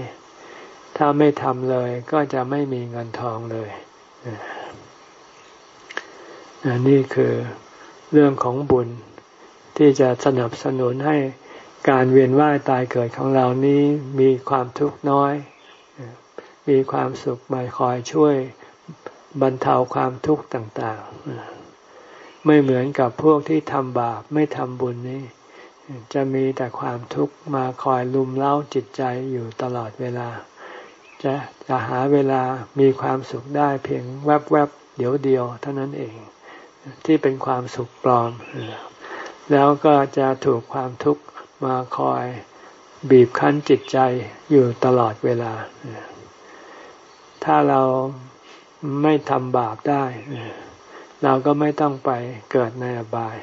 ถ้าไม่ทำเลยก็จะไม่มีเงินทองเลยนี่คือเรื่องของบุญที่จะสนับสนุนให้การเวียนว่ายตายเกิดของเรานี้มีความทุกข์น้อย มีความสุขมาคอยช่วยบรรเทาความทุกข์ต่าง ๆ ไม่เหมือนกับพวกที่ทำบาปไม่ทำบุญนี้จะมีแต่ความทุกข์มาคอยลุมเล้าจิตใจอยู่ตลอดเวลา จะจะหาเวลามีความสุขได้เพียงแวบๆเดี๋ยวเดียวเท่านั้นเองที่เป็นความสุขปลอม แล้วก็จะถูกความทุกข์มาคอยบีบคั้นจิตใจอยู่ตลอดเวลา ถ้าเราไม่ทำบาปได้ เราก็ไม่ต้องไปเกิดในอบาย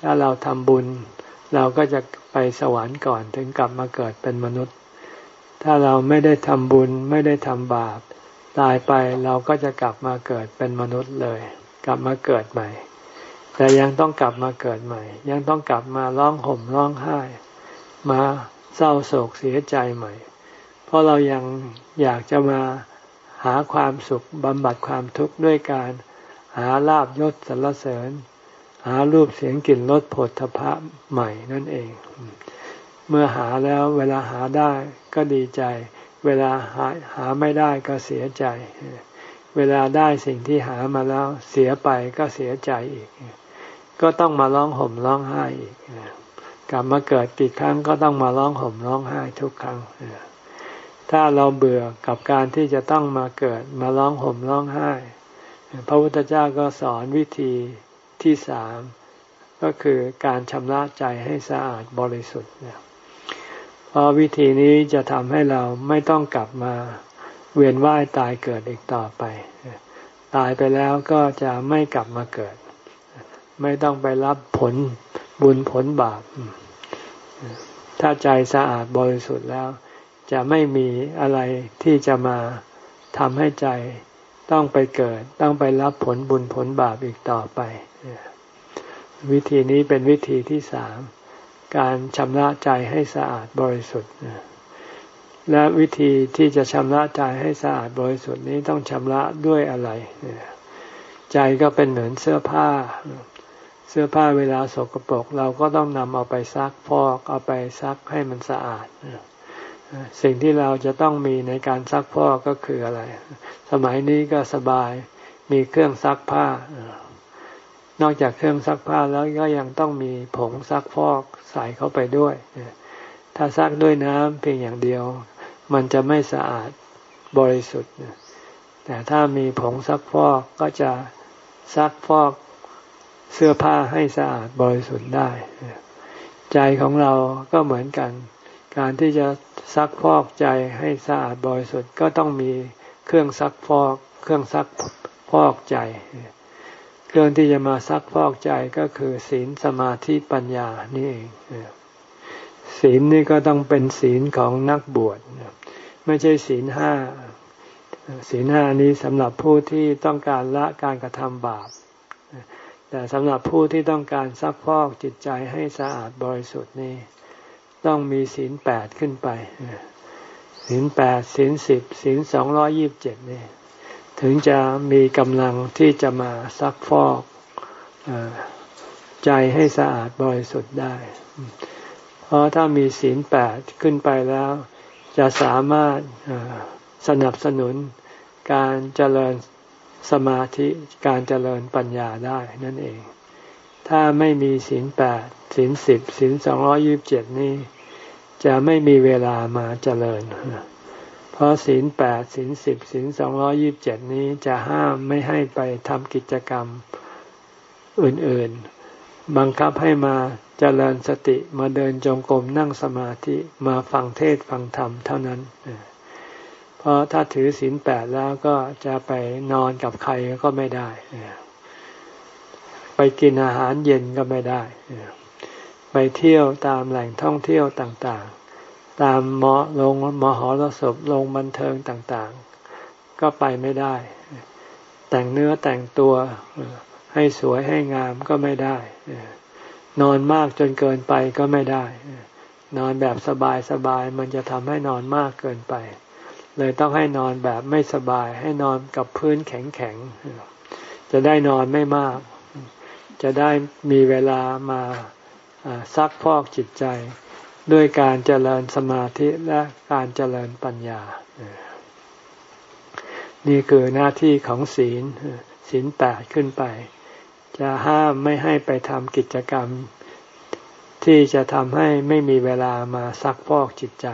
ถ้าเราทำบุญ เราก็จะไปสวรรค์ก่อนถึงกลับมาเกิดเป็นมนุษย์ ถ้าเราไม่ได้ทำบุญไม่ได้ทำบาป ตายไปเราก็จะกลับมาเกิดเป็นมนุษย์เลย กลับมาเกิดใหม่ แต่ยังต้องกลับมาเกิดใหม่ ยังต้องกลับมาร้องห่มร้องไห้ มาเศร้าโศกเสียใจใหม่ เพราะเรายังอยากจะมาหาความสุขบำบัดความทุกข์ด้วยการ หาลาบยศสรรเสริญ หารูปเสียงกลิ่นรสผลทพะใหม่นั่นเอง เมื่อหาแล้วเวลาหาได้ก็ดีใจ เวลาหาหาไม่ได้ก็เสียใจ เวลาได้สิ่งที่หามาแล้วเสียไปก็เสียใจอีก ก็ต้องมาร้องห่มร้องไห้อีกกลับมาเกิดกี่ครั้งก็ต้องมาร้องห่มร้องไห้ทุกครั้งถ้าเราเบื่อกับการที่จะต้องมาเกิดมาร้องห่มร้องไห้ พระพุทธเจ้าก็สอนวิธีที่สามก็คือการชำระใจให้สะอาดบริสุทธิ์เพราะวิธีนี้จะทำให้เราไม่ต้องกลับมาเวียนว่ายตายเกิดอีกต่อไป ตายไปแล้วก็จะไม่กลับมาเกิด ไม่ต้องไปรับผลบุญผลบาป ถ้าใจสะอาดบริสุทธิ์แล้ว จะไม่มีอะไรที่จะมาทำให้ใจ ต้องไปเกิด ต้องไปรับผลบุญผลบาปอีกต่อไป วิธีนี้เป็นวิธีที่สาม การชำระใจให้สะอาดบริสุทธิ์และวิธีที่จะชำระใจให้สะอาดบริสุทธิ์นี้ต้องชำระด้วยอะไร ใจก็เป็นเหมือนเสื้อผ้า เสื้อผ้าเวลาสกปรกเราก็ต้องนำเอาไปซักพอก เอาไปซักให้มันสะอาด สิ่งที่เราจะต้องมีในการซักพอกก็คืออะไร สมัยนี้ก็สบายมีเครื่องซักผ้า นอกจากเครื่องซักผ้าแล้วก็ยังต้องมีผงซักพอกใส่เข้าไปด้วย ถ้าซักด้วยน้ำเพียงอย่างเดียว มันจะไม่สะอาดบริสุทธิ์ แต่ถ้ามีผงซักฟอกก็จะซักฟอกเสื้อผ้าให้สะอาดบริสุทธิ์ได้ ใจของเราก็เหมือนกัน การที่จะซักฟอกใจให้สะอาดบริสุทธิ์ก็ต้องมีเครื่องซักฟอก เครื่องซักฟอกใจ เครื่องที่จะมาซักฟอกใจก็คือ ศีลสมาธิปัญญานี่เองศีลนี่ก็ต้องเป็นศีลของนักบวชไม่ใช่ศีลห้าศีลห้านี้สำหรับผู้ที่ต้องการละการกระทำบาปแต่สำหรับผู้ที่ต้องการซักพอกจิตใจให้สะอาดบริสุทธิ์นี่ ต้องมีศีลแปดขึ้นไปศีลแปดศีลสิบศีลสองร้อยิบเจ็ดนี่ถึงจะมีกำลังที่จะมาซักฟอกใจให้สะอาดบริสุทธิ์ได้ เพราะถ้ามีศีลแปดขึ้นไปแล้ว จะสามารถสนับสนุนการเจริญสมาธิการเจริญปัญญาได้นั่นเอง ถ้าไม่มีศีลแปดศีลสิบศีลสองร้อยิบเจ็ดนี่ จะไม่มีเวลามาเจริญ เพราะศีลแปดศีลสิบศีลสองร้อยิบเจ็ดนี้จะห้ามไม่ให้ไปทำกิจกรรมอื่นๆ บังคับให้มาเจริญสติมาเดินจงกรมนั่งสมาธิมาฟังเทศฟังธรรมเท่านั้น เพราะถ้าถือศีลแปดแล้วก็จะไปนอนกับใครก็ไม่ได้ ไปกินอาหารเย็นก็ไม่ได้ ไปเที่ยวตามแหล่งท่องเที่ยวต่างๆ ตามมอลงมหรสพลงบันเทิงต่างๆ ก็ไปไม่ได้ แต่งเนื้อแต่งตัวให้สวยให้งามก็ไม่ได้ นอนมากจนเกินไปก็ไม่ได้ นอนแบบสบายๆมันจะทำให้นอนมากเกินไป เลยต้องให้นอนแบบไม่สบาย ให้นอนกับพื้นแข็งๆจะได้นอนไม่มาก จะได้มีเวลามา ซักพอกจิตใจ ด้วยการเจริญสมาธิและการเจริญปัญญา นี่คือหน้าที่ของศีลศีลแปดขึ้นไป จะห้ามไม่ให้ไปทำกิจกรรม ที่จะทำให้ไม่มีเวลามาซักพอกจิตใจ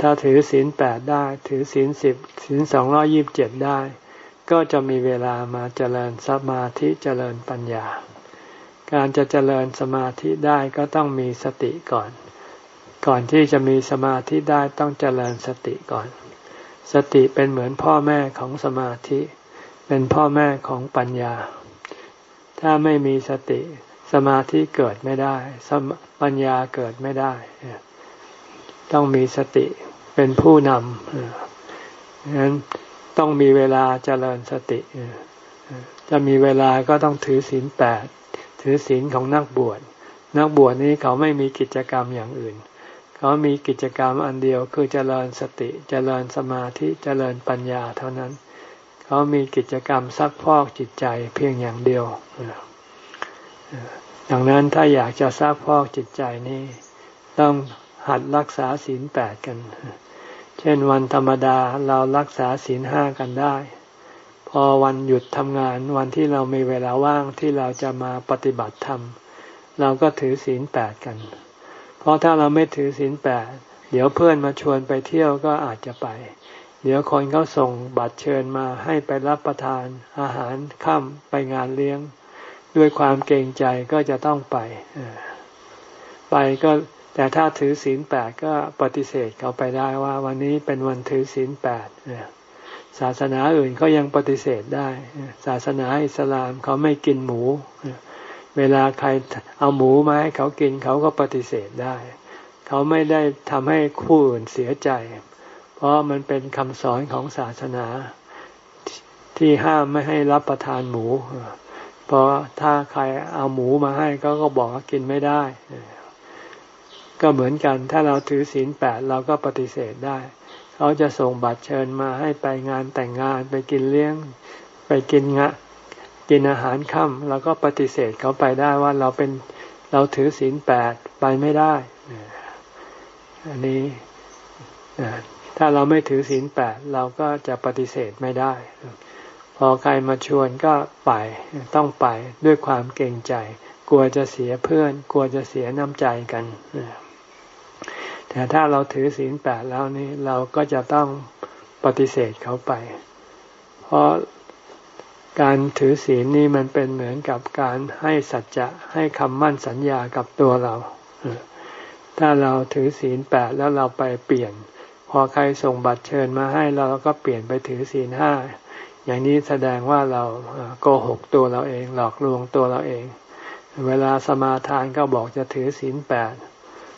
ถ้าถือศีลแปดได้ ถือศีลสิบศีลสองร้อยิบเจ็ดได้ ก็จะมีเวลามาเจริญสมาธิเจริญปัญญา การจะเจริญสมาธิได้ก็ต้องมีสติก่อน ก่อนที่จะมีสมาธิได้ต้องเจริญสติก่อน สติเป็นเหมือนพ่อแม่ของสมาธิ เป็นพ่อแม่ของปัญญา ถ้าไม่มีสติสมาธิเกิดไม่ได้ ปัญญาเกิดไม่ได้ ต้องมีสติเป็นผู้นำฉะนั้นต้องมีเวลาเจริญสติ จะมีเวลาก็ต้องถือศีลแปด ถือศีลของนักบวช นักบวชนี้เขาไม่มีกิจกรรมอย่างอื่น เขามีกิจกรรมอันเดียวคือเจริญสติ เจริญสมาธิ เจริญปัญญาเท่านั้น เขามีกิจกรรมซักพอกจิตใจเพียงอย่างเดียว ดังนั้นถ้าอยากจะซักพอกจิตใจนี้ต้องหัดรักษาศีลแปดกัน เช่นวันธรรมดาเรารักษาศีลห้ากันได้ พอวันหยุดทำงานวันที่เรามีเวลาว่างที่เราจะมาปฏิบัติธรรม เราก็ถือศีลแปดกัน เพราะถ้าเราไม่ถือศีลแปดเดี๋ยวเพื่อนมาชวนไปเที่ยวก็อาจจะไป เดี๋ยวคนเขาส่งบัตรเชิญมาให้ไปรับประทานอาหารค่ำไปงานเลี้ยง ด้วยความเกรงใจก็จะต้องไป ไปก็แต่ถ้าถือศีลแปดก็ปฏิเสธเขาไปได้ว่าวันนี้เป็นวันถือศีลแปด ศาสนาอื่นเขายังปฏิเสธได้ ศาสนาอิสลามเขาไม่กินหมู เวลาใครเอาหมูมาให้เขากินเขาก็ปฏิเสธได้ เขาไม่ได้ทำให้คู่อื่นเสียใจ เพราะมันเป็นคำสอนของศาสนาที่ห้ามไม่ให้รับประทานหมู เพราะถ้าใครเอาหมูมาให้เขาก็บอกว่ากินไม่ได้ ก็เหมือนกันถ้าเราถือศีลแปดเราก็ปฏิเสธได้ เขาจะส่งบัตรเชิญมาให้ไปงานแต่งงานไปกินเลี้ยง ไปกินงะกินอาหารค่ำเราก็ปฏิเสธเขาไปได้ว่าเราเป็นเราถือศีลแปดไปไม่ได้อันนี้ถ้าเราไม่ถือศีลแปดเราก็จะปฏิเสธไม่ได้ พอใครมาชวนก็ไปต้องไปด้วยความเกรงใจ กลัวจะเสียเพื่อน กลัวจะเสียน้ำใจกัน แต่ถ้าเราถือศีลแปดแล้วนี่เราก็จะต้องปฏิเสธเขาไป เพราะการถือศีลนี่มันเป็นเหมือนกับการให้สัจจะให้คำมั่นสัญญากับตัวเรา ถ้าเราถือศีลแปดแล้วเราไปเปลี่ยน พอใครส่งบัตรเชิญมาให้เราก็เปลี่ยนไปถือศีลห้าอย่างนี้แสดงว่าเราโกหกตัวเราเอง หลอกลวงตัวเราเอง เวลาสมาทานก็บอกจะถือศีลแปด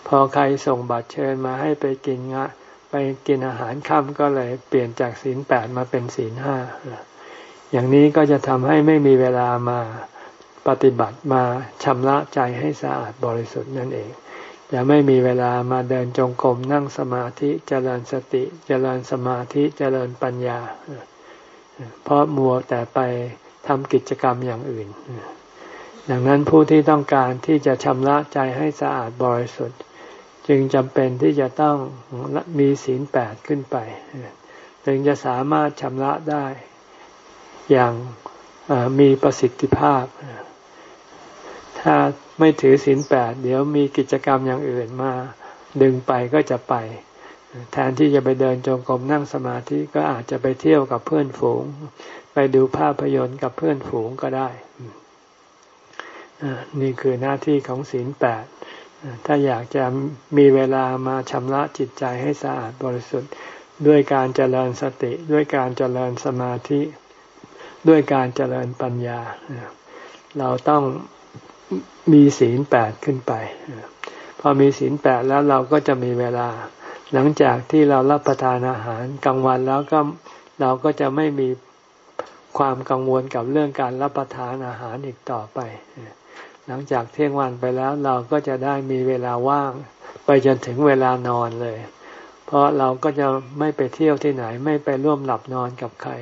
พอใครส่งบัตรเชิญมาให้ไปกินงะไปกินอาหารค่ำก็เลยเปลี่ยนจากศีลแปดมาเป็นศีลห้าอย่างนี้ก็จะทำให้ไม่มีเวลามาปฏิบัติมาชำระใจให้สะอาดบริสุทธิ์นั่นเองจะไม่มีเวลามาเดินจงกรมนั่งสมาธิเจริญสติเจริญสมาธิเจริญปัญญา เพราะมัวแต่ไปทำกิจกรรมอย่างอื่น ดังนั้นผู้ที่ต้องการที่จะชำระใจให้สะอาดบริสุทธิ์ จึงจำเป็นที่จะต้องมีศีลแปดขึ้นไปถึงจะสามารถชำระได้อย่างมีประสิทธิภาพ ถ้าไม่ถือศีลแปดเดี๋ยวมีกิจกรรมอย่างอื่นมาดึงไปก็จะไป แทนที่จะไปเดินจงกรมนั่งสมาธิก็อาจจะไปเที่ยวกับเพื่อนฝูง ไปดูภาพยนตร์กับเพื่อนฝูงก็ได้ นี่คือหน้าที่ของศีลแปด ถ้าอยากจะมีเวลามาชำระจิตใจให้สะอาดบริสุทธิ์ ด้วยการเจริญสติ ด้วยการเจริญสมาธิ ด้วยการเจริญปัญญา เราต้องมีศีลแปดขึ้นไป พอมีศีลแปดแล้วเราก็จะมีเวลา หลังจากที่เรารับประทานอาหารกลางวันแล้วก็เราก็จะไม่มีความกังวลกับเรื่องการรับประทานอาหารอีกต่อไป หลังจากเที่ยงวันไปแล้วเราก็จะได้มีเวลาว่าง ไปจนถึงเวลานอนเลย เพราะเราก็จะไม่ไปเที่ยวที่ไหน ไม่ไปร่วมหลับนอนกับใคร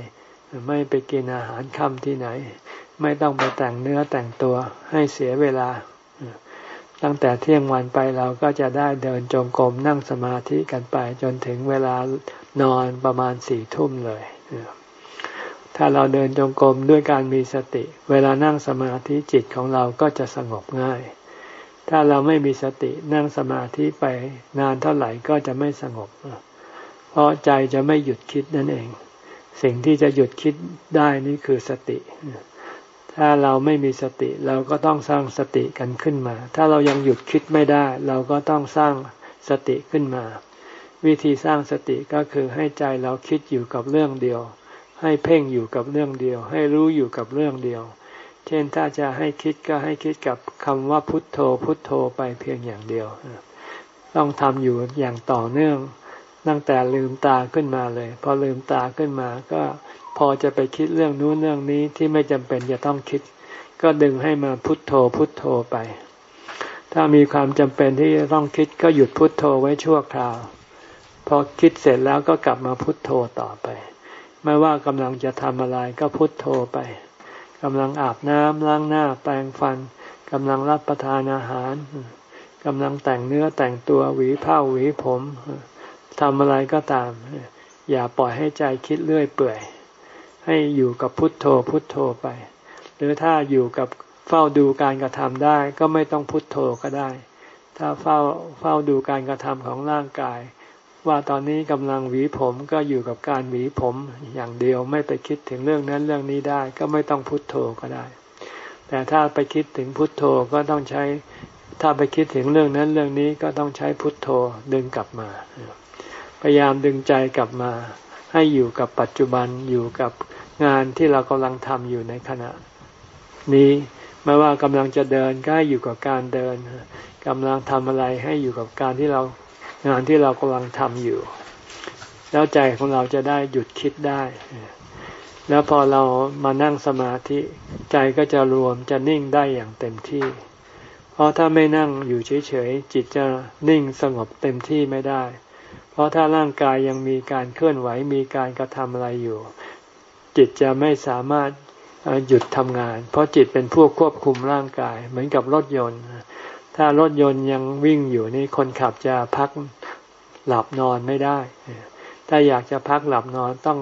ไม่ไปกินอาหารค่ำที่ไหน ไม่ต้องไปแต่งเนื้อแต่งตัวให้เสียเวลา ตั้งแต่เที่ยงวันไปเราก็จะได้เดินจงกรมนั่งสมาธิกันไปจนถึงเวลานอนประมาณสี่ทุ่มเลย ถ้าเราเดินจงกรมด้วยการมีสติ เวลานั่งสมาธิจิตของเราก็จะสงบง่าย ถ้าเราไม่มีสตินั่งสมาธิไปนานเท่าไหร่ก็จะไม่สงบ เพราะใจจะไม่หยุดคิดนั่นเอง สิ่งที่จะหยุดคิดได้นี่คือสติ ถ้าเราไม่มีสติเราก็ต้องสร้างสติกันขึ้นมา ถ้าเรายังหยุดคิดไม่ได้ เราก็ต้องสร้างสติขึ้นมา วิธีสร้างสติก็คือให้ใจเราคิดอยู่กับเรื่องเดียว ให้เพ่งอยู่กับเรื่องเดียว ให้รู้อยู่กับเรื่องเดียว เช่นถ้าจะให้คิดก็ให้คิดกับคำว่าพุทโธพุทโธไปเพียงอย่างเดียว ต้องทำอยู่อย่างต่อเนื่อง ตั้งแต่ลืมตาขึ้นมาเลย พอลืมตาขึ้นมาก็พอจะไปคิดเรื่องนู้นเรื่องนี้ที่ไม่จำเป็นจะต้องคิด ก็ดึงให้มาพุทโธพุทโธไป ถ้ามีความจำเป็นที่จะต้องคิดก็หยุดพุทโธไว้ชั่วคราว พอคิดเสร็จแล้วก็กลับมาพุทโธต่อไป ไม่ว่ากำลังจะทำอะไรก็พุทโธไปกำลังอาบน้ำล้างหน้าแปรงฟันกำลังรับประทานอาหารกำลังแต่งเนื้อแต่งตัวหวีผ้าหวีผมทำอะไรก็ตาม อย่าปล่อยให้ใจคิดเรื่อยเปื่อย ให้อยู่กับพุทโธพุทโธไป หรือถ้าอยู่กับเฝ้าดูการกระทำได้ ก็ไม่ต้องพุทโธก็ได้ ถ้าเฝ้าเฝ้าดูการกระทำของร่างกาย ว่าตอนนี้กำลังหวีผมก็อยู่กับการหวีผมอย่างเดียวไม่ไปคิดถึงเรื่องนั้นเรื่องนี้ได้ ก็ไม่ต้องพุทโธก็ได้ แต่ถ้าไปคิดถึงพุทโธก็ต้องใช้ ถ้าไปคิดถึงเรื่องนั้นเรื่องนี้ก็ต้องใช้พุทโธดึงกลับมา พยายามดึงใจกลับมา ให้อยู่กับปัจจุบันอยู่กับงานที่เรากำลังทำอยู่ในขณะ นี้ไม่ว่ากำลังจะเดินก็ให้อยู่กับการเดินกำลังทำอะไรให้อยู่กับการที่เรา งานที่เรากำลังทำอยู่ แล้วใจของเราจะได้หยุดคิดได้ แล้วพอเรามานั่งสมาธิ ใจก็จะรวมจะนิ่งได้อย่างเต็มที่ เพราะถ้าไม่นั่งอยู่เฉยๆจิตจะนิ่งสงบเต็มที่ไม่ได้ เพราะถ้าร่างกายยังมีการเคลื่อนไหวมีการกระทำอะไรอยู่ จิตจะไม่สามารถหยุดทำงาน เพราะจิตเป็นผู้ควบคุมร่างกาย เหมือนกับรถยนต์ ถ้ารถยนต์ยังวิ่งอยู่นี่คนขับจะพักหลับนอนไม่ได้ ถ้าอยากจะพักหลับนอนต้อง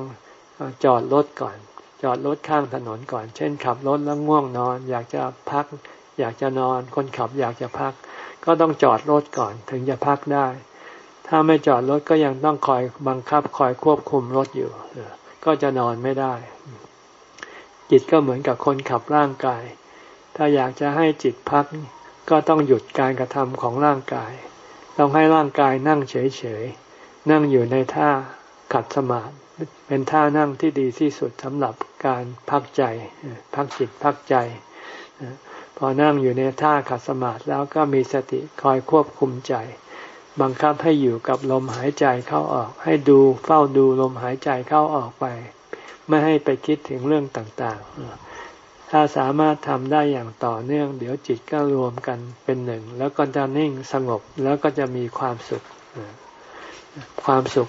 จอดรถก่อน จอดรถข้างถนนก่อน เช่น ขับรถแล้วง่วงนอน อยากจะพัก อยากจะนอน คนขับอยากจะพัก ก็ต้องจอดรถก่อนถึงจะพักได้ ถ้าไม่จอดรถก็ยังต้องคอยบังคับคอยควบคุมรถอยู่ ก็จะนอนไม่ได้ จิตก็เหมือนกับคนขับร่างกาย ถ้าอยากจะให้จิตพัก ก็ต้องหยุดการกระทำของร่างกาย ต้องให้ร่างกายนั่งเฉยๆ นั่งอยู่ในท่าขัดสมาธิเป็นท่านั่งที่ดีที่สุดสำหรับการพักใจ พักจิตพักใจ พอนั่งอยู่ในท่าขัดสมาธิแล้วก็มีสติคอยควบคุมใจ บังคับให้อยู่กับลมหายใจเข้าออก ให้ดูเฝ้าดูลมหายใจเข้าออกไป ไม่ให้ไปคิดถึงเรื่องต่างๆ ถ้าสามารถทำได้อย่างต่อเนื่อง เดี๋ยวจิตก็รวมกันเป็นหนึ่ง แล้วก็จะนิ่งสงบแล้วก็จะมีความสุข ความสุข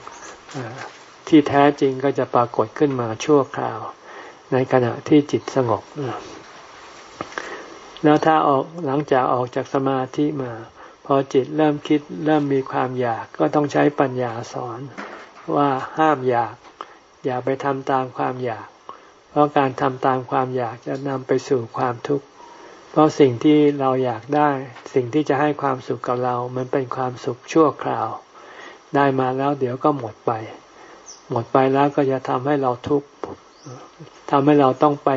ที่แท้จริงก็จะปรากฏขึ้นมาชั่วคราว ในขณะที่จิตสงบ แล้วถ้าออกหลังจากออกจากสมาธิมา พอจิตเริ่มคิดเริ่มมีความอยากก็ต้องใช้ปัญญาสอนว่าห้ามอยาก อย่าไปทำตามความอยาก เพราะการทำตามความอยากจะนำไปสู่ความทุกข์ เพราะสิ่งที่เราอยากได้ สิ่งที่จะให้ความสุขกับเรา มันเป็นความสุขชั่วคราว ได้มาแล้วเดี๋ยวก็หมดไป หมดไปแล้วก็จะทำให้เราทุกข์ทำให้เราต้องไป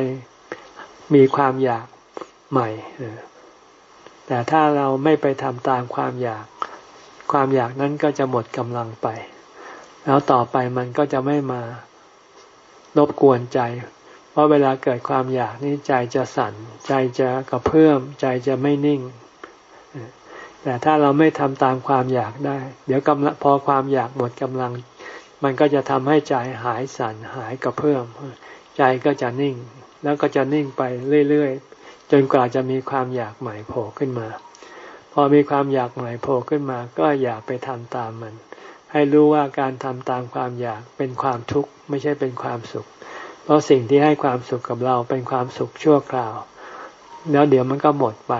มีความอยากใหม่ แต่ถ้าเราไม่ไปทำตามความอยาก ความอยากนั้นก็จะหมดกำลังไป แล้วต่อไปมันก็จะไม่มารบกวนใจ เพราะเวลาเกิดความอยากนี่ใจจะสั่น ใจจะกระเพื่อมใจจะไม่นิ่ง แต่ถ้าเราไม่ทำตามความอยากได้ เดี๋ยวกำลังพอความอยากหมดกำลัง มันก็จะทำให้ใจหายสั่นหายกระเพื่อมใจก็จะนิ่ง แล้วก็จะนิ่งไปเรื่อยๆจนกว่าจะมีความอยากใหม่โผล่ขึ้นมา พอมีความอยากใหม่โผล่ขึ้นมา ก็อย่าไปทำตามมัน ให้รู้ว่าการทำตามความอยากเป็นความทุกข์ไม่ใช่เป็นความสุข เพราะสิ่งที่ให้ความสุขกับเราเป็นความสุขชั่วคราว แล้วเดี๋ยวมันก็หมดไป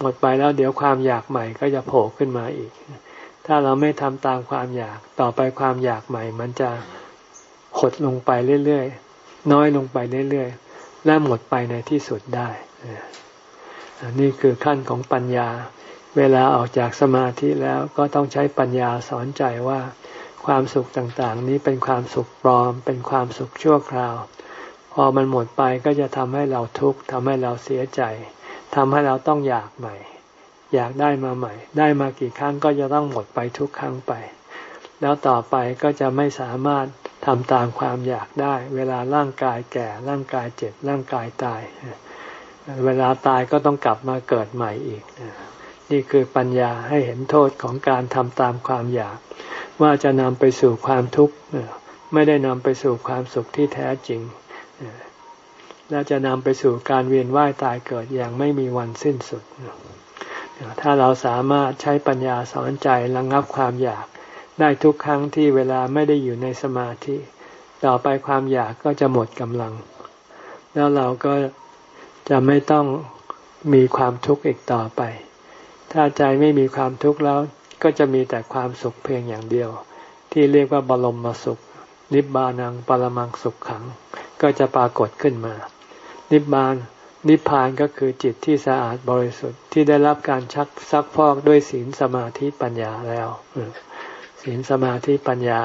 หมดไปแล้วเดี๋ยวความอยากใหม่ก็จะโผล่ขึ้นมาอีก ถ้าเราไม่ทำตามความอยากต่อไปความอยากใหม่ มันจะหดลงไปเรื่อยๆ น้อยลงไปเรื่อยๆ และหมดไปในที่สุดได้ นี่คือขั้นของปัญญา เวลาออกจากสมาธิแล้วก็ต้องใช้ปัญญาสอนใจว่า ความสุขต่างๆ นี้เป็นความสุขปลอม เป็นความสุขชั่วคราว พอมันหมดไปก็จะทำให้เราทุกข์ทำให้เราเสียใจทำให้เราต้องอยากใหม่ อยากได้มาใหม่ ได้มากี่ครั้งก็จะต้องหมดไปทุกครั้งไป แล้วต่อไปก็จะไม่สามารถทำตามความอยากได้ เวลาร่างกายแก่ร่างกายเจ็บร่างกายตาย เวลาตายก็ต้องกลับมาเกิดใหม่อีก นี่คือปัญญาให้เห็นโทษของการทำตามความอยาก ว่าจะนำไปสู่ความทุกข์ไม่ได้นำไปสู่ความสุขที่แท้จริง และจะนำไปสู่การเวียนว่ายตายเกิดอย่างไม่มีวันสิ้นสุด ถ้าเราสามารถใช้ปัญญาสอนใจระงงับความอยาก ได้ทุกครั้งที่เวลาไม่ได้อยู่ในสมาธิ ต่อไปความอยากก็จะหมดกำลัง แล้วเราก็จะไม่ต้องมีความทุกข์อีกต่อไป ถ้าใจไม่มีความทุกข์แล้วก็จะมีแต่ความสุขเพียงอย่างเดียว ที่เรียกว่าบรมมาสุข นิบานังปรมังสุขขัง ก็จะปรากฏขึ้นมา นิบานนิพพานก็คือจิตที่สะอาดบริสุทธิ์ที่ได้รับการชักซักฟอกด้วยศีลสมาธิปัญญาแล้วศีลสมาธิปัญญา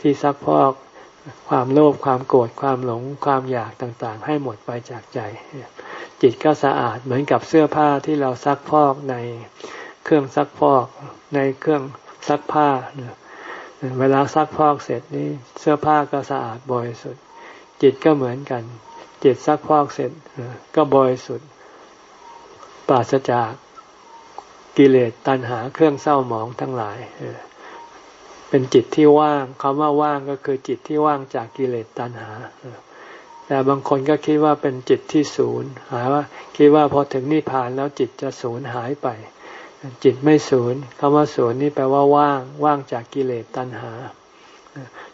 ที่ซักฟอกความโลภความโกรธความหลงความอยากต่างๆ ให้หมดไปจากใจ จิตก็สะอาดเหมือนกับเสื้อผ้าที่เราซักฟอกในเครื่องซักฟอกในเครื่องซักผ้า เวลาซักฟอกเสร็จนี่เสื้อผ้าก็สะอาดบริสุทธิ์จิตก็เหมือนกัน จิตซักพอกเสร็จก็บริสุทธิ์ปราศจากกิเลสตัณหาเครื่องเศร้าหมองทั้งหลาย เป็นจิตที่ว่างคำว่าว่างก็คือจิตที่ว่างจากกิเลสตัณหา แต่บางคนก็คิดว่าเป็นจิตที่ศูนย์หาว่าคิดว่าพอถึงนิพพานแล้วจิตจะศูนย์หายไป จิตไม่ศูนย์คำว่าศูนย์นี่แปลว่าว่างว่างจากกิเลสตัณหา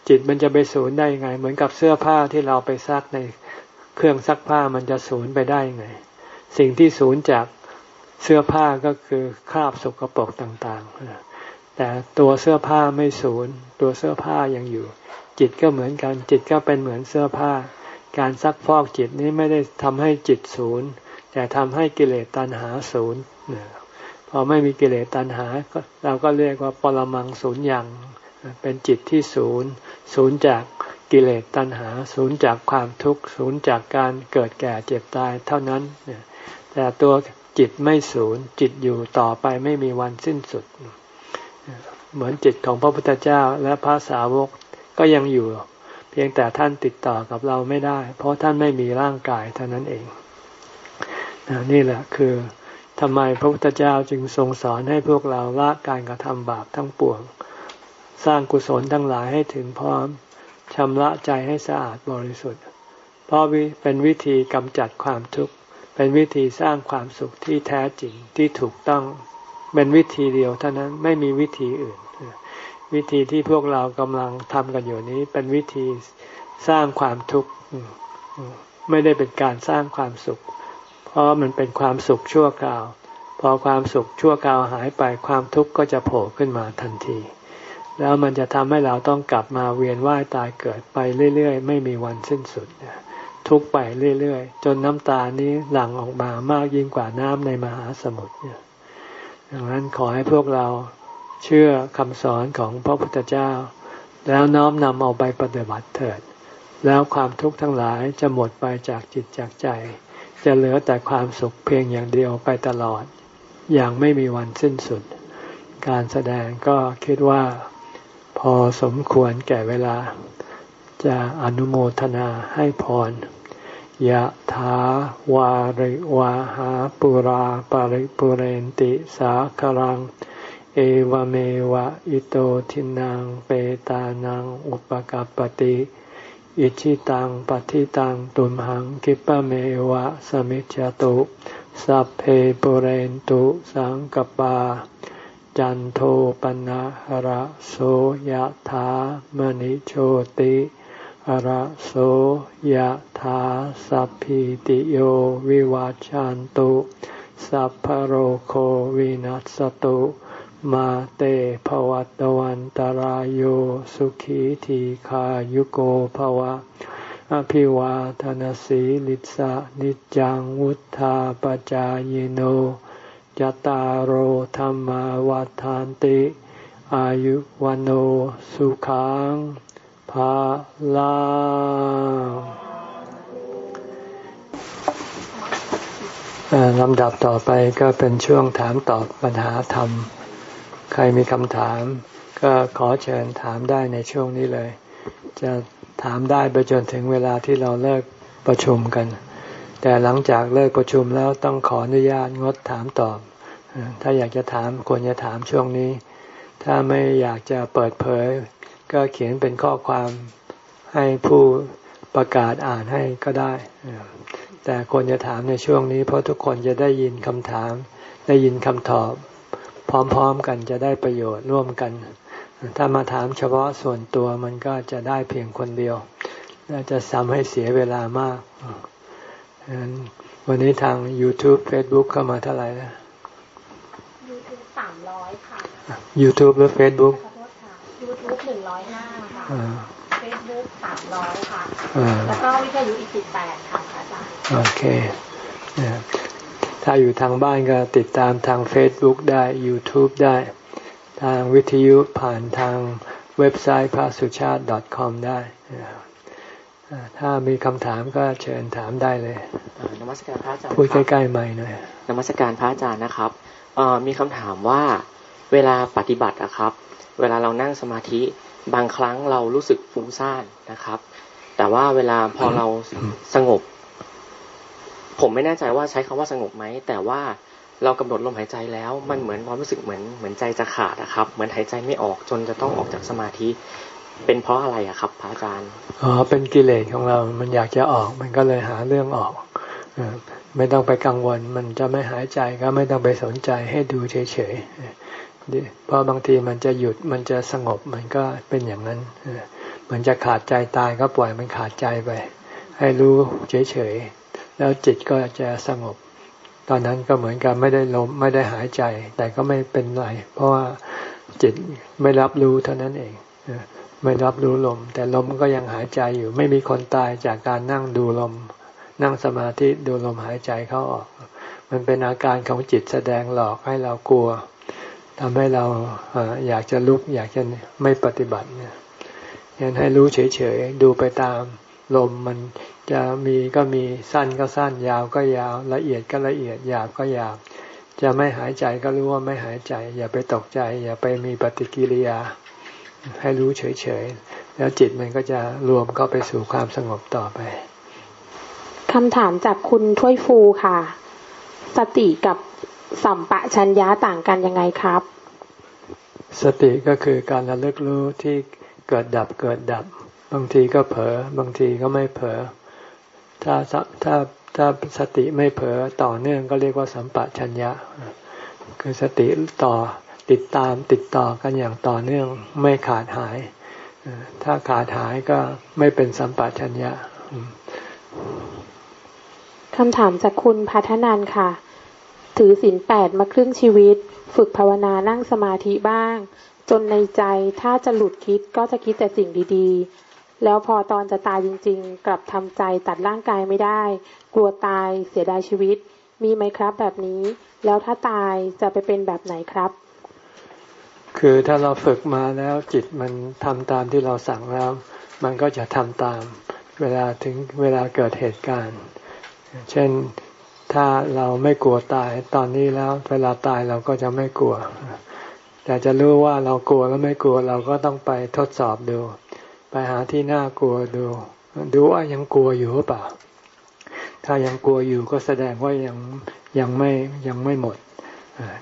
จิตมันจะไปศูนย์ได้ยังไง เหมือนกับเสื้อผ้าที่เราไปซักในเครื่องซักผ้ามันจะสูญไปได้ไง สิ่งที่สูญจากเสื้อผ้าก็คือคราบสกปรกต่างๆ แต่ตัวเสื้อผ้าไม่สูญตัวเสื้อผ้ายังอยู่ จิตก็เหมือนกัน จิตก็เป็นเหมือนเสื้อผ้า การซักฟอกจิตนี้ไม่ได้ทำให้จิตสูญแต่ทำให้กิเลสตัณหาสูญพอไม่มีกิเลสตัณหาเราก็เรียกว่าปรมังสูญยังเป็นจิตที่ศูนย์ศูนย์จากกิเลสตัณหา ศูนย์จากความทุกข์ศูนย์จากการเกิดแก่เจ็บตายเท่านั้น แต่ตัวจิตไม่ศูนย์จิตอยู่ต่อไปไม่มีวันสิ้นสุด เหมือนจิตของพระพุทธเจ้าและพระสาวกก็ยังอยู่ เพียงแต่ท่านติดต่อกับเราไม่ได้ เพราะท่านไม่มีร่างกายเท่านั้นเองนี่แหละคือทำไมพระพุทธเจ้าจึงทรงสอนให้พวกเราละการกระทำบาปทั้งปวง สร้างกุศลทั้งหลายให้ถึงพร้อมชำระใจให้สะอาดบริสุทธิ์ เพราะเป็นวิธีกำจัดความทุกข์ เป็นวิธีสร้างความสุขที่แท้จริงที่ถูกต้อง เป็นวิธีเดียวเท่านั้นไม่มีวิธีอื่น วิธีที่พวกเรากำลังทำกันอยู่นี้ เป็นวิธีสร้างความทุกข์ไม่ได้เป็นการสร้างความสุข เพราะมันเป็นความสุขชั่วคราว พอความสุขชั่วคราวหายไปความทุกข์ก็จะโผล่ขึ้นมาทันที แล้วมันจะทำให้เราต้องกลับมาเวียนว่ายตายเกิดไปเรื่อยๆ ไม่มีวันสิ้นสุด ทุกไปเรื่อยๆ จนน้ำตานี้หลั่งออกมามากยิ่งกว่าน้ำในมหาสมุทรดังนั้นขอให้พวกเรา เชื่อคำสอนของพระพุทธเจ้า แล้วน้อมนำเอาไปปฏิบัติเถิด แล้วความทุกข์ทั้งหลายจะหมดไปจากจิตจากใจ จะเหลือแต่ความสุขเพียงอย่างเดียวไปตลอด อย่างไม่มีวันสิ้นสุด การแสดงก็คิดว่า พอสมควรแก่เวลา จะอนุโมทนาให้พรยะถาวาริวาหาปุราปาริปุเรนติสาครัง เอวเมวะอิโตทินังเปตานังอุปกัปติอิชิตังปฏิตังตุมหังคิปะเมวะสมิจจตุสัพเพปุเรนตุสังกปา จันโทปนะหระโสยถามณิโชติหระโสยถาสัพพิติโยวิวาจันตุสัพพโรโควินัสตุ มาเตภวัตวันตารโยสุขีทีขายุโกภวะ อภิวาทนสีลิสะนิจังวุธาปจายโนจตารโหธรรมวาทานติ อายุวันโอสุขังภาลาลำดับต่อไปก็เป็นช่วงถามตอบปัญหาธรรม ใครมีคำถาม ก็ขอเชิญถามได้ในช่วงนี้เลย จะถามได้ไปจนถึงเวลาที่เราเลิกประชุมกัน แต่หลังจากเลิกประชุมแล้วต้องขออนุญาตงดถามตอบ ถ้าอยากจะถามควรจะถามช่วงนี้ ถ้าไม่อยากจะเปิดเผย ก็เขียนเป็นข้อความให้ผู้ประกาศอ่านให้ก็ได้ แต่ควรจะถามในช่วงนี้ เพราะทุกคนจะได้ยินคำถาม ได้ยินคำตอบ พร้อมๆกันจะได้ประโยชน์ร่วมกัน ถ้ามาถามเฉพาะส่วนตัวมันก็จะได้เพียงคนเดียว และจะทำให้เสียเวลามาก วันนี้ทาง YouTube Facebook เข้ามาเท่าไหร่แล้ว YouTube หรือ Facebook ขอโทษค่ะ YouTube หนึ่งร้อยห้าค่ะ Facebook สามร้อยค่ะ แล้วก็วิทยุอีกสิบแปดค่ะอาจารย์โอเค ถ้าอยู่ทางบ้านก็ติดตามทาง Facebook ได้ YouTube ได้ ทางวิทยุผ่านทางเว็บไซต์พระสุชาติ .com ได้ ถ้ามีคำถามก็เชิญถามได้เลยนมัสการพระอาจารย์พูดใกล้ๆใหม่หน่อยนมัสการพระอาจารย์นะครับมีคำถามว่าเวลาปฏิบัติอะครับ เวลาเรานั่งสมาธิบางครั้งเรารู้สึกฟุ้งซ่านนะครับ แต่ว่าเวลาพอเราสงบ ผมไม่แน่ใจว่าใช้คำว่าสงบไหม แต่ว่าเรากำหนดลมหายใจแล้ว มันเหมือนความรู้สึกเหมือนเหมือนใจจะขาดอะครับ เหมือนหายใจไม่ออกจนจะต้องออกจากสมาธิ เป็นเพราะอะไรอะครับพระอาจารย์อ๋อเป็นกิเลสของเรา มันอยากจะออก มันก็เลยหาเรื่องออกไม่ต้องไปกังวล มันจะไม่หายใจก็ไม่ต้องไปสนใจให้ดูเฉยเพราะบางทีมันจะหยุดมันจะสงบมันก็เป็นอย่างนั้นเหมันจะขาดใจตายก็ปล่อยมันขาดใจไป ให้รู้เฉยๆ แล้วจิตก็จะสงบ ตอนนั้นก็เหมือนกับไม่ได้ลมไม่ได้หายใจ แต่ก็ไม่เป็นไร เพราะว่าจิตไม่รับรู้เท่านั้นเองไม่รับรู้ลม แต่ลมก็ยังหายใจอยู่ ไม่มีคนตายจากการนั่งดูลม นั่งสมาธิดูลมหายใจเข้าออก มันเป็นอาการของจิตแสดงหลอกให้เรากลัวทำให้เราอยากจะลุกอยากจะไม่ปฏิบัติเนี่ยยังให้รู้เฉยๆดูไปตามลมมัน จะมีก็มีสั้นก็สั้นยาวก็ยาว ละเอียดก็ละเอียดหยาบก็หยาบ จะไม่หายใจก็รู้ว่าไม่หายใจ อย่าไปตกใจ อย่าไปมีปฏิกิริยา ให้รู้เฉยๆ แล้วจิตมันก็จะรวมเข้าไปสู่ความสงบต่อไปคำถามจากคุณถ้วยฟูค่ะ สติกับสัมปะชัญญะต่างกันยังไงครับ สติก็คือการระลึกรู้ที่เกิดดับเกิดดับ บางทีก็เผลอบางทีก็ไม่เผลอ ถ้าถ้าถ้าสติไม่เผลอต่อเนื่องก็เรียกว่าสัมปะชัญญะ คือสติต่อติดตามติดต่อกันอย่างต่อเนื่องไม่ขาดหาย ถ้าขาดหายก็ไม่เป็นสัมปะชัญญะคำถามจากคุณพัฒนันค่ะ ถือศีลแปดมาครึ่งชีวิต ฝึกภาวนานั่งสมาธิบ้าง จนในใจถ้าจะหลุดคิดก็จะคิดแต่สิ่งดีๆ แล้วพอตอนจะตายจริง ๆ กลับทำใจตัดร่างกายไม่ได้ กลัวตายเสียดายชีวิต มีไหมครับแบบนี้ แล้วถ้าตายจะไปเป็นแบบไหนครับ คือถ้าเราฝึกมาแล้วจิตมันทำตามที่เราสั่งแล้ว มันก็จะทำตาม เวลาถึงเวลาเกิดเหตุการณ์ เช่นถ้าเราไม่กลัวตายตอนนี้แล้ว เวลาตายเราก็จะไม่กลัว แต่จะรู้ว่าเรากลัวแล้วไม่กลัวเราก็ต้องไปทดสอบดู ไปหาที่น่ากลัวดู ดูว่ายังกลัวอยู่หรือเปล่า ถ้ายังกลัวอยู่ก็แสดงว่ายังยังไม่ยังไม่หมด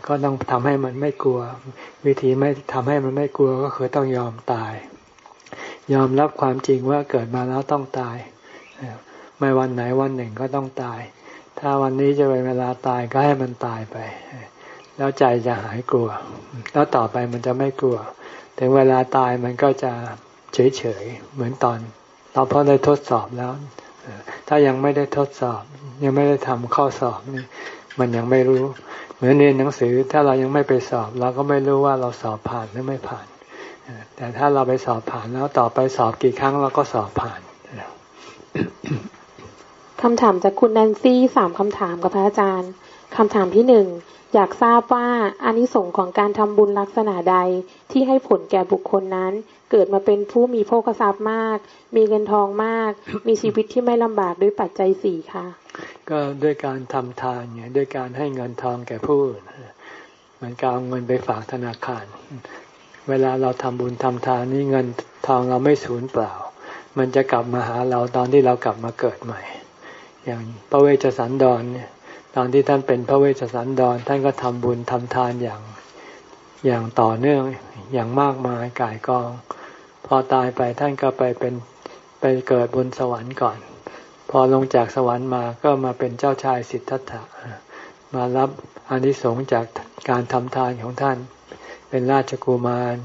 ก็ต้องทำให้มันไม่กลัว วิธีไม่ทำให้มันไม่กลัวก็คือต้องยอมตาย ยอมรับความจริงว่าเกิดมาแล้วต้องตายไม่วันไหนวันหนึ่งก็ต้องตาย ถ้าวันนี้จะเป็นเวลาตายก็ให้มันตายไป แล้วใจจะหายกลัว แล้วต่อไปมันจะไม่กลัว ถึงเวลาตายมันก็จะ เฉยเฉยเหมือนตอนตอนพอได้ทดสอบแล้วถ้ายังไม่ได้ทดสอบ ยังไม่ได้ทำข้อสอบนี่มันยังไม่รู้ เหมือนเรียนหนังสือ ถ้าเรายังไม่ไปสอบ เราก็ไม่รู้ว่าเราสอบผ่านหรือไม่ผ่าน แต่ถ้าเราไปสอบผ่านแล้วต่อไปสอบกี่ครั้งเราก็สอบผ่านคำถามจากคุณแนนซี่สามคำถามกับพระอาจารย์คำถามที่หนึ่ง อยากทราบว่าอานิสงส์ของการทำบุญลักษณะใดที่ให้ผลแก่บุคคลนั้น เกิดมาเป็นผู้มีโภคทรัพย์มาก มีเงินทองมาก มีชีวิตที่ไม่ลำบากด้วยปัจจัยสี่ค่ะ ก็ด้วยการทำทานเนี่ยด้วยการให้เงินทองแก่ผู้อื่นเหมือนการเอาเงินไปฝากธนาคาร เวลาเราทำบุญทำทานนี่เงินทองเราไม่สูญเปล่า มันจะกลับมาหาเราตอนที่เรากลับมาเกิดใหม่ อย่างพระเวชสันดรเนี่ย ตอนที่ท่านเป็นพระเวชสันดร ท่านก็ทำบุญทำทานอย่างอย่างต่อเนื่องอย่างมากมายกายกอง พอตายไปท่านก็ไปเป็นไปเกิดบนสวรรค์ก่อน พอลงจากสวรรค์มาก็มาเป็นเจ้าชายสิทธัตถะมารับอานิสงส์จากการทำทานของท่าน เป็นราชกุมาร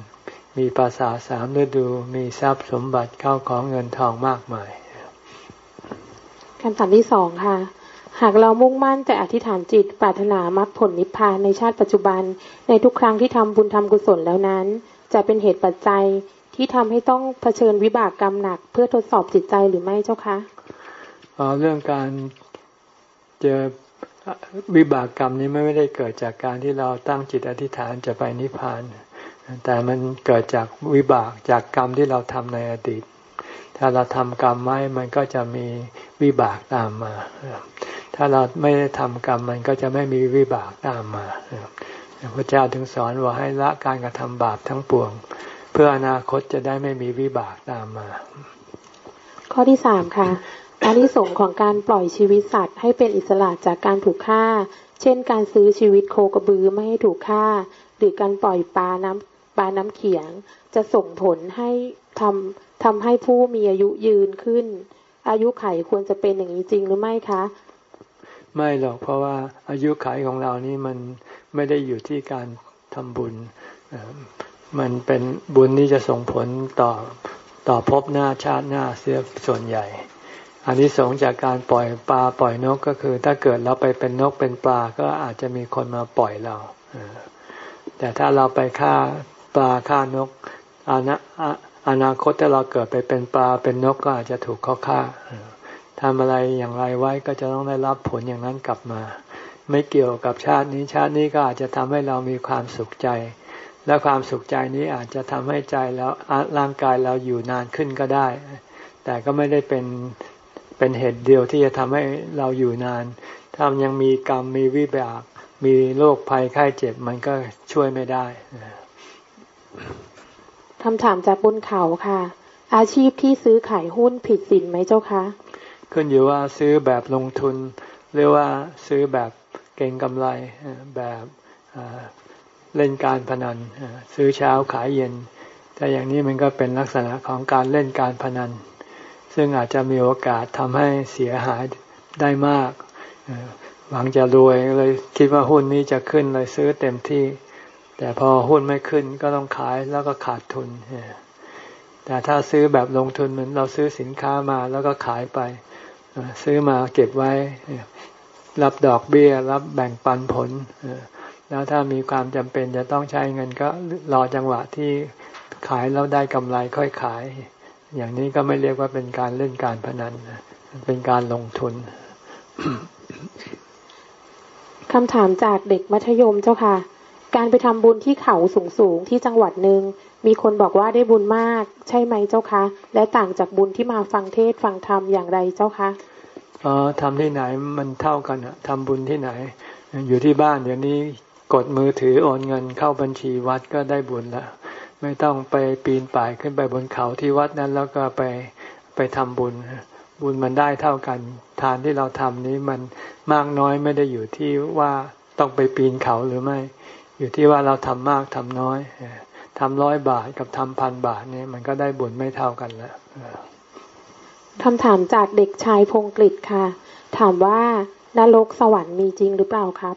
มีภาษาสามฤดู มีทรัพย์สมบัติเข้าของเงินทองมากมายคำถามที่สองค่ะ หากเรามุ่งมั่นแต่อธิษฐานจิตปรารถนามรรคผลนิพพานในชาติปัจจุบัน ในทุกครั้งที่ทำบุญทำกุศลแล้วนั้น จะเป็นเหตุปัจจัยที่ทำให้ต้องเผชิญวิบากกรรมหนัก เพื่อทดสอบจิตใจหรือไม่เจ้าคะเรื่องการเจอวิบากกรรมนี้ไม่ได้เกิดจากการที่เราตั้งจิตอธิษฐานจะไปนิพพาน แต่มันเกิดจากวิบากจากกรรมที่เราทำในอดีต ถ้าเราทำกรรมไว้มันก็จะมีวิบากตามมา ถ้าเราไม่ได้ทำกรรมมันก็จะไม่มีวิบากตามมาพระเจ้าถึงสอนว่าให้ละการกระทำบาปทั้งปวง เพื่ออนาคตจะได้ไม่มีวิบากตามมา ข้อที่สามค่ะอานิสงส์ของการปล่อยชีวิตสัตว์ให้เป็นอิสระจากการถูกฆ่า เช่น การซื้อชีวิตโคกระบือไม่ให้ถูกฆ่า หรือการปล่อยปลาน้ำปลาน้ำเขียง จะส่งผลให้ทำทำให้ผู้มีอายุยืนขึ้น อายุไขควรจะเป็นอย่างนี้จริงหรือไม่คะ ไม่หรอกเพราะว่าอายุไขของเรานี่มันไม่ได้อยู่ที่การทำบุญ มันเป็นบุญนี่จะส่งผลต่อต่อภพหน้าชาติหน้าเสียส่วนใหญ่ อันนี้สงจากการปล่อยปลาปล่อยนกก็คือ ถ้าเกิดเราไปเป็นนกเป็นปลาก็อาจจะมีคนมาปล่อยเราแต่ถ้าเราไปฆ่าปลาฆ่านกอนะอนาคตถ้าเราเกิดไปเป็นปลาเป็นนกก็อาจจะถูกเขาฆ่า ทำอะไรอย่างไรไว้ก็จะต้องได้รับผลอย่างนั้นกลับมา ไม่เกี่ยวกับชาตินี้ชาตินี้ก็อาจจะทำให้เรามีความสุขใจ และความสุขใจนี้อาจจะทำให้ใจแล้วร่างกายเราอยู่นานขึ้นก็ได้ แต่ก็ไม่ได้เป็นเป็นเหตุเดียวที่จะทำให้เราอยู่นานถ้ามันยังมีกรรมมีวิบากมีโรคภัยไข้เจ็บมันก็ช่วยไม่ได้คำถามจากบนเขาค่ะ อาชีพที่ซื้อขายหุ้นผิดศีลไหมเจ้าคะ ขึ้นอยู่ว่าซื้อแบบลงทุน หรือว่าซื้อแบบเก่งกำไรแบบเล่นการพนันซื้อเช้าขายเย็น แต่อย่างนี้มันก็เป็นลักษณะของการเล่นการพนัน ซึ่งอาจจะมีโอกาสทำให้เสียหายได้มาก หวังจะรวยเลยคิดว่าหุ้นนี้จะขึ้นเลยซื้อเต็มที่ แต่พอหุ้นไม่ขึ้นก็ต้องขายแล้วก็ขาดทุน แต่ถ้าซื้อแบบลงทุนเหมือนเราซื้อสินค้ามาแล้วก็ขายไป ซื้อมาเก็บไว้ รับดอกเบี้ย รับแบ่งปันผลแล้วถ้ามีความจำเป็นจะต้องใช้เงินก็รอจังหวะที่ขายแล้วได้กำไรค่อยขาย อย่างนี้ก็ไม่เรียกว่าเป็นการเล่นการพนันเป็นการลงทุนคำถามจากเด็กมัธยมเจ้าค่ะ การไปทำบุญที่เขาสูงๆที่จังหวัดหนึ่ง มีคนบอกว่าได้บุญมาก ใช่ไหมเจ้าคะ และต่างจากบุญที่มาฟังเทศฟังธรรมอย่างไรเจ้าคะอ๋อทำที่ไหนมันเท่ากันอะทำบุญที่ไหน อยู่ที่บ้านเดี๋ยวนี้กดมือถือโอนเงินเข้าบัญชีวัดก็ได้บุญแล้วไม่ต้องไปปีนป่ายขึ้นไปบนเขาที่วัดนั้นแล้วก็ไปไปทำบุญ บุญมันได้เท่ากัน ทานที่เราทำนี้มันมากน้อยไม่ได้อยู่ที่ว่าต้องไปปีนเขาหรือไม่ อยู่ที่ว่าเราทำมากทำน้อยำร้อยบาทกับทำพันบาทเนี่ยมันก็ได้บุญไม่เท่ากันแล้วคำถามจากเด็กชายพงกฤษค่ะ ถามว่านรกสวรรค์มีจริงหรือเปล่าครับ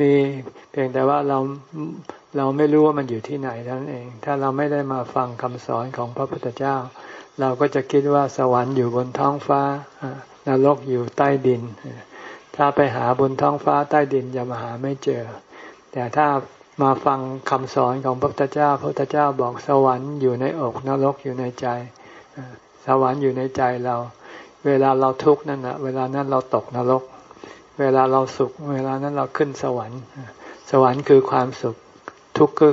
มีเพียงแต่ว่าเราเราไม่รู้ว่ามันอยู่ที่ไหนนั่นเอง ถ้าเราไม่ได้มาฟังคำสอนของพระพุทธเจ้า เราก็จะคิดว่าสวรรค์อยู่บนท้องฟ้านรกอยู่ใต้ดิน ถ้าไปหาบนท้องฟ้าใต้ดินจะมาหาไม่เจอ แต่ถ้า มาฟังคำสอนของพระพุทธเจ้า พระพุทธเจ้าบอกสวรรค์อยู่ในอกนรกอยู่ในใจ สวรรค์อยู่ในใจเรา เวลาเราทุกข์นั่นนะเวลานั้นเราตกนรก เวลาเราสุข เวลานั้นเราขึ้นสวรรค์ สวรรค์คือความสุข ทุกข์ก็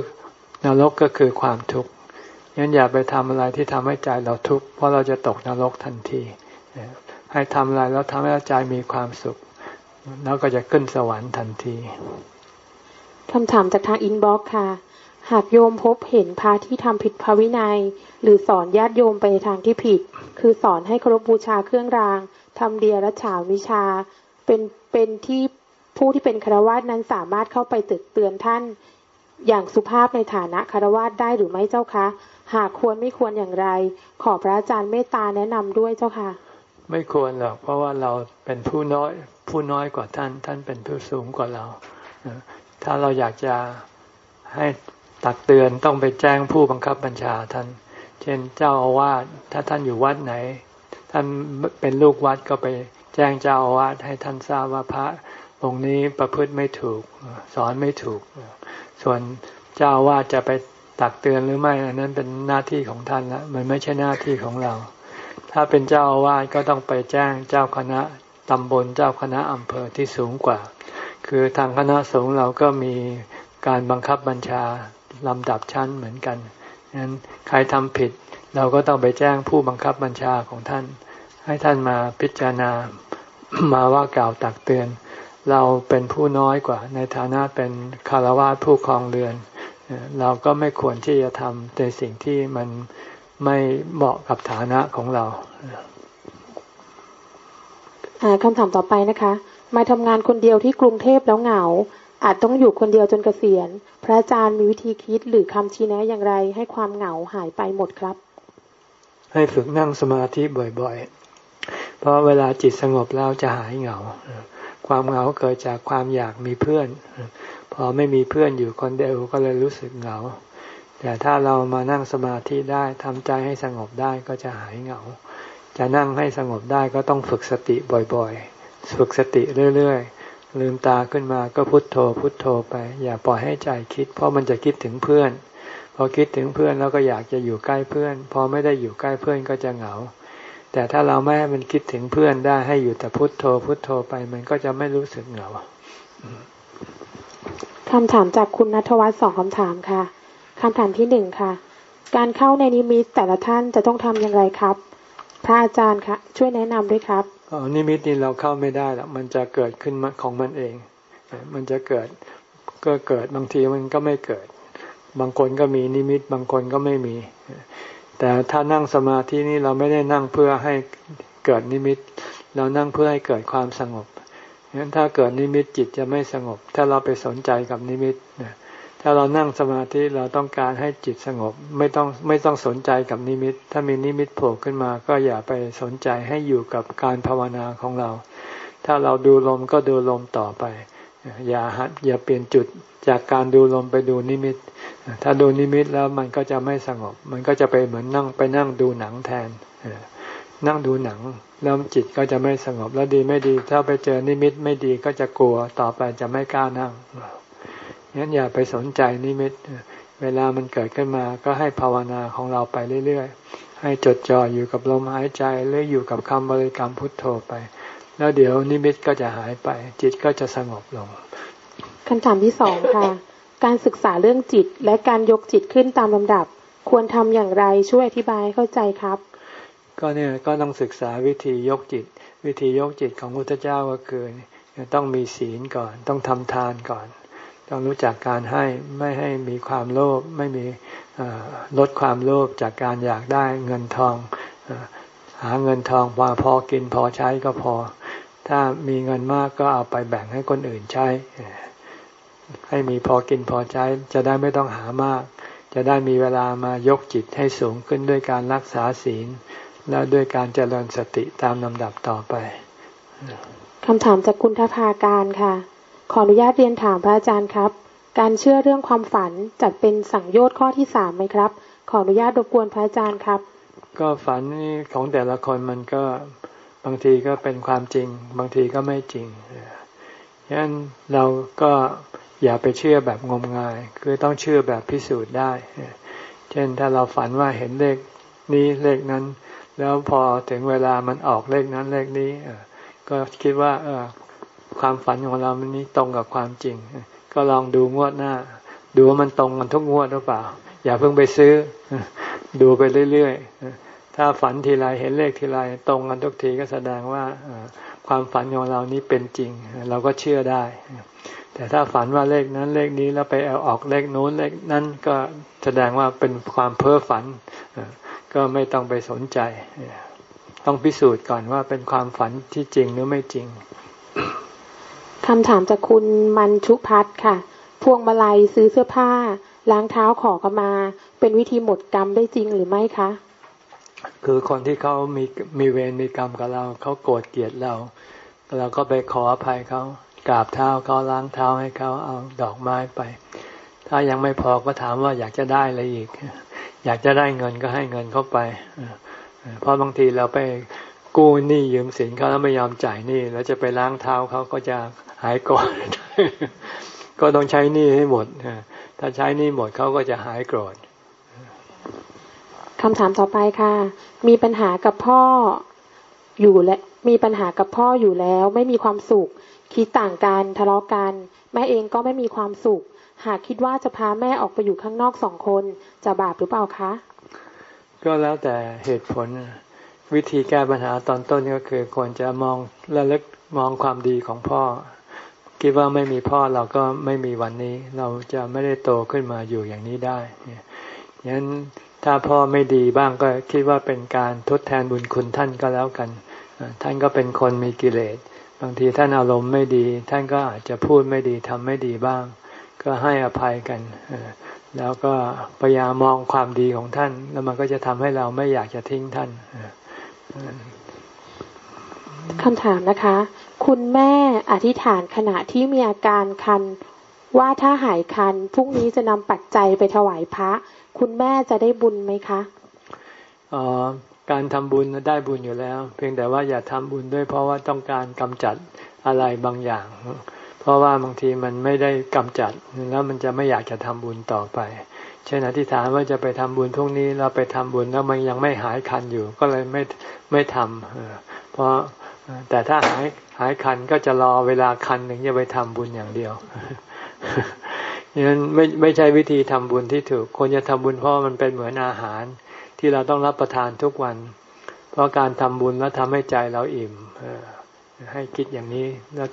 นรกก็คือความทุกข์งั้นอย่าไปทำอะไรที่ทำให้ใจเราทุกข์ เพราะเราจะตกนรกทันที ให้ทำอะไรแล้วทำให้ใจมีความสุข แล้วก็จะขึ้นสวรรค์ทันที คำถามจากทางอินบ็อกค่ะ หากโยมพบเห็นพระที่ทำผิดภาวินัย หรือสอนญาติโยมไปในทางที่ผิด คือสอนให้เคารพบูชาเครื่องรางทำเดียรัฉาวิชา เป็นเป็นที่ผู้ที่เป็นคารวะนั้นสามารถเข้าไปตึกเตือนท่าน อย่างสุภาพในฐานะคารวะได้หรือไม่เจ้าคะ หากควรไม่ควรอย่างไร ขอพระอาจารย์เมตตาแนะนำด้วยเจ้าค่ะ ไม่ควรหรอกเพราะว่าเราเป็นผู้น้อยผู้น้อยกว่าท่าน ท่านเป็นผู้สูงกว่าเรา ถ้าเราอยากจะให้ตักเตือนต้องไปแจ้งผู้บังคับบัญชาท่าน เช่นเจ้าอาวาสถ้าท่านอยู่วัดไหน ท่านเป็นลูกวัดก็ไปแจ้งเจ้าอาวาสให้ท่านทราบว่าพระองค์นี้ประพฤติไม่ถูก สอนไม่ถูก ส่วนเจ้าอาวาสจะไปตักเตือนหรือไม่อันนั้นเป็นหน้าที่ของท่านละมันไม่ใช่หน้าที่ของเรา ถ้าเป็นเจ้าอาวาสก็ต้องไปแจ้งเจ้าคณะตำบลเจ้าคณะอำเภอที่สูงกว่า คือทางคณะสงฆ์เราก็มีการบังคับบัญชาลำดับชั้นเหมือนกันนั้นใครทำผิด เราก็ต้องไปแจ้งผู้บังคับบัญชาของท่าน ให้ท่านมาพิจารณามาว่ากล่าวตักเตือน เราเป็นผู้น้อยกว่า ในฐานะเป็นคารวะผู้ครองเรือน เราก็ไม่ควรที่จะทำในสิ่งที่มันไม่เหมาะกับฐานะของเราคำถามต่อไปนะคะ มาทำงานคนเดียวที่กรุงเทพแล้วเหงา อาจต้องอยู่คนเดียวจนเกษียณ พระอาจารย์มีวิธีคิดหรือคำชี้แนะอย่างไร ให้ความเหงาหายไปหมดครับ ให้ฝึกนั่งสมาธิบ่อยๆ เพราะเวลาจิตสงบแล้วจะหายเหงา ความเหงาเกิดจากความอยากมีเพื่อน พอไม่มีเพื่อนอยู่คนเดียวก็เลยรู้สึกเหงา แต่ถ้าเรามานั่งสมาธิได้ทำใจให้สงบได้ก็จะหายเหงา จะนั่งให้สงบได้ก็ต้องฝึกสติบ่อยๆ ฝึกสติเรื่อยๆ ลืมตาขึ้นมาก็พุโทโธ พุโทโธไป อย่าปล่อยให้ใจคิด เพราะมันจะคิดถึงเพื่อน พอคิดถึงเพื่อนแล้วก็อยากจะอยู่ใกล้เพื่อน พอไม่ได้อยู่ใกล้เพื่อนก็จะเหงา แต่ถ้าเราไม่ให้มันคิดถึงเพื่อนได้ให้อยู่แต่พุโทโธ พุโทโธไปมันก็จะไม่รู้สึกเหงาคำถามจากคุณนัทวัฒน์สองคำถามค่ะคำถามที่หนึ่งค่ะ การเข้าในนิมิตแต่ละท่านจะต้องทำอย่างไรครับ พระอาจารย์คะช่วยแนะนำด้วยครับ นิมิตนี่เราเข้าไม่ได้หรอกมันจะเกิดขึ้นของมันเอง มันจะเกิดก็เกิดบางทีมันก็ไม่เกิด บางคนก็มีนิมิต บางคนก็ไม่มี แต่ถ้านั่งสมาธินี่เราไม่ได้นั่งเพื่อให้เกิดนิมิต เรานั่งเพื่อให้เกิดความสงบงั้นถ้าเกิดนิมิตจิตจะไม่สงบ ถ้าเราไปสนใจกับนิมิต ถ้าเรานั่งสมาธิเราต้องการให้จิตสงบ ไม่ต้องไม่ต้องสนใจกับนิมิต ถ้ามีนิมิตโผล่ขึ้นมาก็อย่าไปสนใจให้อยู่กับการภาวนาของเรา ถ้าเราดูลมก็ดูลมต่อไป อย่าหัดอย่าเปลี่ยนจุดจากการดูลมไปดูนิมิต ถ้าดูนิมิตแล้วมันก็จะไม่สงบ มันก็จะไปเหมือนนั่งไปนั่งดูหนังแทนนั่งดูหนังแล้วจิตก็จะไม่สงบแล้วดีไม่ดี ถ้าไปเจอนิมิตไม่ดีก็จะกลัวต่อไปจะไม่กล้านั่ง งั้นอย่าไปสนใจนิมิต เวลามันเกิดขึ้นมาก็ให้ภาวนาของเราไปเรื่อยๆ ให้จดจ่ออยู่กับลมหายใจหรืออยู่กับคำบริกรรมพุทโธไป แล้วเดี๋ยวนิมิตก็จะหายไป จิตก็จะสงบลงคำถามที่สองค่ะ การศึกษาเรื่องจิตและการยกจิตขึ้นตามลำดับ ควรทำอย่างไรช่วยอธิบายเข้าใจครับ ก็เนี่ยก็ต้องศึกษาวิธียกจิต วิธียกจิตของพุทธเจ้าก็คือต้องมีศีลก่อน ต้องทำทานก่อน ต้องรู้จักการให้ไม่ให้มีความโลภไม่มีลดความโลภจากการอยากได้เงินทอง หาเงินทองพอพอกินพอใช้ก็พอ ถ้ามีเงินมากก็เอาไปแบ่งให้คนอื่นใช้ ให้มีพอกินพอใช้ จะได้ไม่ต้องหามาก จะได้มีเวลามายกจิตให้สูงขึ้นด้วยการรักษาศีล แล้วด้วยการเจริญสติตามลำดับต่อไปคำถามจากคุณทภาการค่ะ ขออนุญาตเรียนถามพระอาจารย์ครับ การเชื่อเรื่องความฝันจัดเป็นสังโยชน์ข้อที่สามไหมครับ ขออนุญาตรบกวนพระอาจารย์ครับ ก็ฝันนี่ของแต่ละคนมันก็บางทีก็เป็นความจริง บางทีก็ไม่จริงฉะนั้นเราก็อย่าไปเชื่อแบบงมงาย คือต้องเชื่อแบบพิสูจน์ได้ เช่นถ้าเราฝันว่าเห็นเลขนี้เลขนั้น แล้วพอถึงเวลามันออกเลขนั้นเลขนี้ก็คิดว่าเออ ความฝันของเรามันนี้ตรงกับความจริง ก็ลองดูงวดหน้า ดูว่ามันตรงกันทุกงวดหรือเปล่า อย่าเพิ่งไปซื้อ ดูไปเรื่อยๆ ถ้าฝันทีไรเห็นเลขทีไรตรงกันทุกทีก็แสดงว่าความฝันของเรานี้เป็นจริง เราก็เชื่อได้ แต่ถ้าฝันว่าเลขนั้นเลขนี้แล้วไปเอาออกเลขโน้นเลขนั้นก็แสดงว่าเป็นความเพ้อฝัน ก็ไม่ต้องไปสนใจ ต้องพิสูจน์ก่อนว่าเป็นความฝันที่จริงหรือไม่จริง คำถามจากคุณมันชุพัฒค่ะ พวงมาลัยซื้อเสื้อผ้า ล้างเท้าขอขมา เป็นวิธีหมดกรรมได้จริงหรือไม่คะ คือคนที่เขามีมีเวรมีกรรมกับเราเขาโกรธเกลียดเรา เราก็ไปขออภัยเขากราบเท้าเขาล้างเท้าให้เขาเอาดอกไม้ไป ถ้ายังไม่พอก็ถามว่าอยากจะได้อะไรอีก อยากจะได้เงินก็ให้เงินเขาไปเพราะบางทีเราไปกู้หนี้ยืมสินเขาแล้วไม่ยอมจ่ายหนี้แล้วจะไปล้างเท้าเขาก็จะ หายโกรธก็ต้องใช้หนี้ให้หมดถ้าใช้หนี้หมดเขาก็จะหายโกรธคำถามต่อไปค่ะ มีปัญหากับพ่ออยู่และมีปัญหากับพ่ออยู่แล้ว ไม่มีความสุข คิดต่างกันทะเลาะกัน แม่เองก็ไม่มีความสุข หากคิดว่าจะพาแม่ออกไปอยู่ข้างนอกสองคนจะบาปหรือเปล่าคะ ก็แล้วแต่เหตุผลวิธีแก้ปัญหาตอนต้นก็คือควรจะมองระลึกมองความดีของพ่อ คิดว่าไม่มีพ่อเราก็ไม่มีวันนี้ เราจะไม่ได้โตขึ้นมาอยู่อย่างนี้ได้ยั้นถ้าพ่อไม่ดีบ้างก็คิดว่าเป็นการทดแทนบุญคุณท่านก็แล้วกัน ท่านก็เป็นคนมีกิเลส บางทีท่านอารมณ์ไม่ดี ท่านก็อาจจะพูดไม่ดีทำไม่ดีบ้าง ก็ให้อภัยกัน แล้วก็พยายามมองความดีของท่าน แล้วมันก็จะทำให้เราไม่อยากจะทิ้งท่านคำถามนะคะ คุณแม่อธิษฐานขณะที่มีอาการคัน ว่าถ้าหายคันพรุ่งนี้จะนำปัจจัยไปถวายพระ คุณแม่จะได้บุญไหมคะอ๋อการทำบุญได้บุญอยู่แล้ว เพียงแต่ว่าอย่าทำบุญด้วยเพราะว่าต้องการกำจัดอะไรบางอย่าง เพราะว่าบางทีมันไม่ได้กำจัดแล้วมันจะไม่อยากจะทำบุญต่อไป เช่นอธิษฐานว่าจะไปทำบุญทุกนี้เราไปทำบุญแล้วมันยังไม่หายคันอยู่ ก็เลยไม่ไม่ทำเพราะ แต่ถ้าหายหายคันก็จะรอเวลาคันหนึ่งจะไปทำบุญอย่างเดียวนั้นไม่ไม่ใช่วิธีทำบุญที่ถูกคนจะทำบุญเพราะมันเป็นเหมือนอาหาร ที่เราต้องรับประทานทุกวัน เพราะการทำบุญแล้วทำให้ใจเราอิ่มให้คิดอย่างนี้แล้ว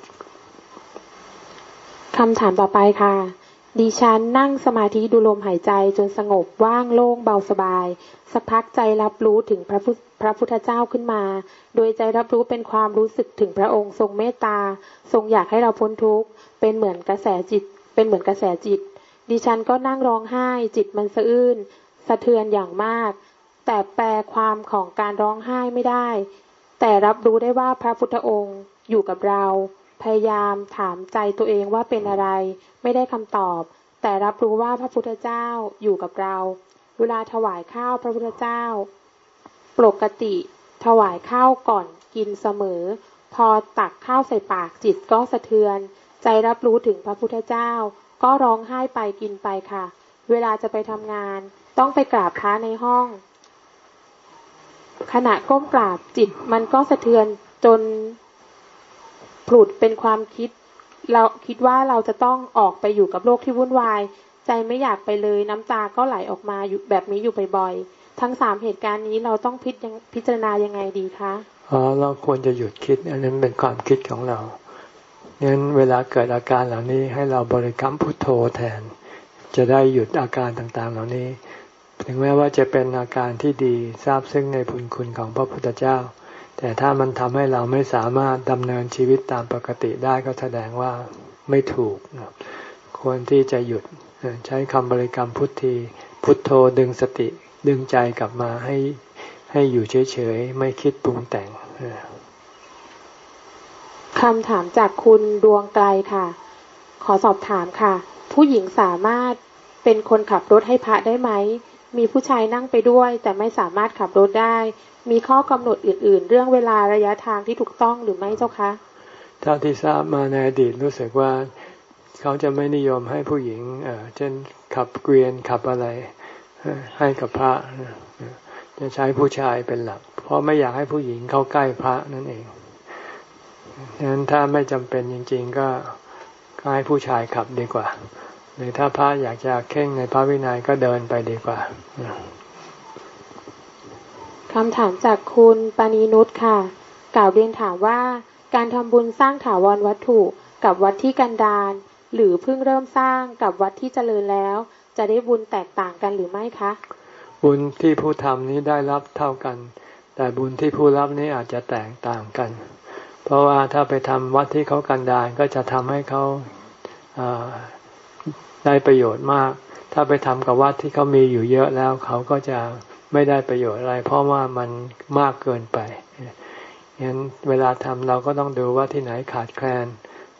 คำถามต่อไปค่ะ ดิฉันนั่งสมาธิดูลมหายใจจนสงบว่างโล่งเบาสบาย สักพักใจรับรู้ถึงพระพุทพ ระพุทธเจ้าขึ้นมา โดยใจรับรู้เป็นความรู้สึกถึงพระองค์ทรงเมตตา ทรงอยากให้เราพ้นทุกข์ เป็นเหมือนกระแสจิต เป็นเหมือนกระแสจิต ดิฉันก็นั่งร้องไห้ จิตมันสะอื้น สะเทือนอย่างมาก แต่แปลความของการร้องไห้ไม่ได้ แต่รับรู้ได้ว่าพระพุทธองค์อยู่กับเรา พยายามถามใจตัวเองว่าเป็นอะไร ไม่ได้คำตอบ แต่รับรู้ว่าพระพุทธเจ้าอยู่กับเรา เวลาถวายข้าวพระพุทธเจ้า ปกติถวายข้าวก่อนกินเสมอ พอตักข้าวใส่ปากจิตก็สะเทือน ใจรับรู้ถึงพระพุทธเจ้า ก็ร้องไห้ไปกินไปค่ะ เวลาจะไปทำงาน ต้องไปกราบพระในห้อง ขณะก้มกราบจิตมันก็สะเทือนจนผุดเป็นความคิด เราคิดว่าเราจะต้องออกไปอยู่กับโลกที่วุ่นวาย ใจไม่อยากไปเลยน้ำตาก็ไหลออกมาอยู่แบบนี้อยู่บ่อยๆ ทั้งสามเหตุการณ์นี้เราต้องพิจพจารณายังไงดีคะอ๋อเราควรจะหยุดคิด อันนั้นเป็นความคิดของเรางั้นเวลาเกิดอาการเหล่านี้ให้เราบริกรรมพุทโธแทน จะได้หยุดอาการต่างๆ เหล่านี้ ถึงแม้ว่าจะเป็นอาการที่ดีทราบซึ่งในบุญคุณของพระพุทธเจ้า แต่ถ้ามันทำให้เราไม่สามารถดำเนินชีวิตตามปกติได้ก็แสดงว่าไม่ถูก ควรที่จะหยุดใช้คำบริกรรมพุทธี พุทโธดึงสติ ดึงใจกลับมาให้ให้อยู่เฉยๆ ไม่คิดปรุงแต่งคำถามจากคุณดวงไกลค่ะ ขอสอบถามค่ะ ผู้หญิงสามารถเป็นคนขับรถให้พระได้ไหม มีผู้ชายนั่งไปด้วย แต่ไม่สามารถขับรถได้ มีข้อกำหนดอื่น ๆ เรื่องเวลาระยะทางที่ถูกต้องหรือไม่เจ้าคะเท่าที่ทราบมาในอดีตรู้สึกว่าเขาจะไม่นิยมให้ผู้หญิงเเช่นขับเกวียนขับอะไร ให้กับพระจะใช้ผู้ชายเป็นหลัก เพราะไม่อยากให้ผู้หญิงเข้าใกล้พระนั่นเองดังนั้นถ้าไม่จำเป็นจริง ๆ ก็ให้ผู้ชายขับดีกว่า หรือถ้าพระอยากจะเข่งในพระวินัยก็เดินไปดีกว่าคำถามจากคุณปานีนุชค่ะ กล่าวเรียนถามว่าการทำบุญสร้างถาวรวัตถุกับวัดที่กันดารหรือเพิ่งเริ่มสร้างกับวัดที่เจริญแล้ว จะได้บุญแตกต่างกันหรือไม่คะ บุญที่ผู้ทำนี้ได้รับเท่ากัน แต่บุญที่ผู้รับนี้อาจจะแตกต่างกัน เพราะว่าถ้าไปทำวัดที่เขากันดารก็จะทำให้เขาได้ประโยชน์มาก ถ้าไปทำกับวัดที่เขามีอยู่เยอะแล้ว เขาก็จะไม่ได้ประโยชน์อะไร เพราะว่ามันมากเกินไปงั้นเวลาทำเราก็ต้องดูว่าที่ไหนขาดแคลน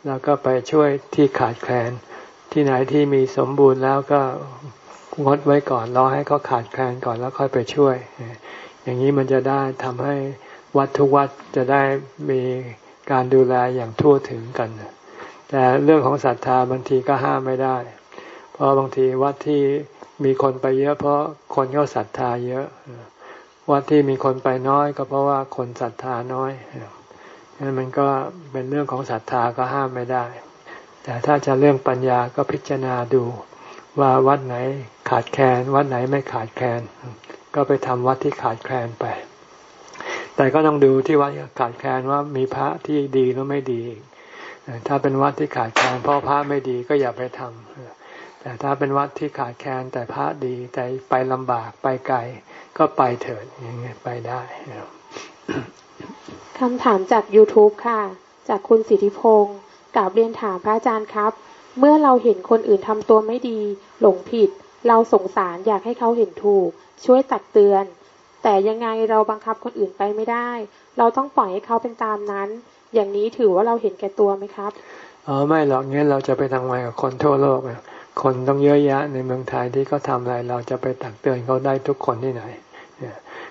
แล้วก็ไปช่วยที่ขาดแคลน ที่ไหนที่มีสมบูรณ์แล้วก็งดไว้ก่อนรอให้เขาขาดแคลนก่อนแล้วค่อยไปช่วย อย่างนี้มันจะได้ทำให้วัดทุกวัดจะได้มีการดูแลอย่างทั่วถึงกัน แต่เรื่องของศรัทธาบางทีก็ห้ามไม่ได้ เพราะบางทีวัดที่มีคนไปเยอะ เพราะคนเขาศรัทธาเยอะ วัดที่มีคนไปน้อยก็เพราะว่าคนศรัทธาน้อยนั่นมันก็เป็นเรื่องของศรัทธาก็ห้ามไม่ได้ แต่ถ้าจะเรื่องปัญญาก็พิจารณาดูว่าวัดไหนขาดแคลนวัดไหนไม่ขาดแคลนก็ไปทำวัดที่ขาดแคลนไป แต่ก็ต้องดูที่วัดขาดแคลนว่ามีพระที่ดีหรือไม่ดีถ้าเป็นวัดที่ขาดแคลนเพราะพระไม่ดีก็อย่าไปทำแต่ถ้าเป็นวัดที่ขาดแคลนแต่พระดีแต่ไปลำบากไปไกลก็ไปเถิดอย่างเงี้ยไปได้คำถามจาก YouTube ค่ะ จากคุณสิทธิพงศ์ กราบเรียนถามพระอาจารย์ครับ เมื่อเราเห็นคนอื่นทำตัวไม่ดี หลงผิด เราสงสารอยากให้เขาเห็นถูก ช่วยตักเตือน แต่ยังไงเราบังคับคนอื่นไปไม่ได้ เราต้องปล่อยให้เขาเป็นตามนั้น อย่างนี้ถือว่าเราเห็นแก่ตัวไหมครับอ๋อไม่หรอกงั้นเราจะไปทำไงกับคนทั่วโลกคนต้องเยอะแยะในเมืองไทยที่เขาทาอะไร เราจะไปตักเตือนเขาได้ทุกคนที่ไหน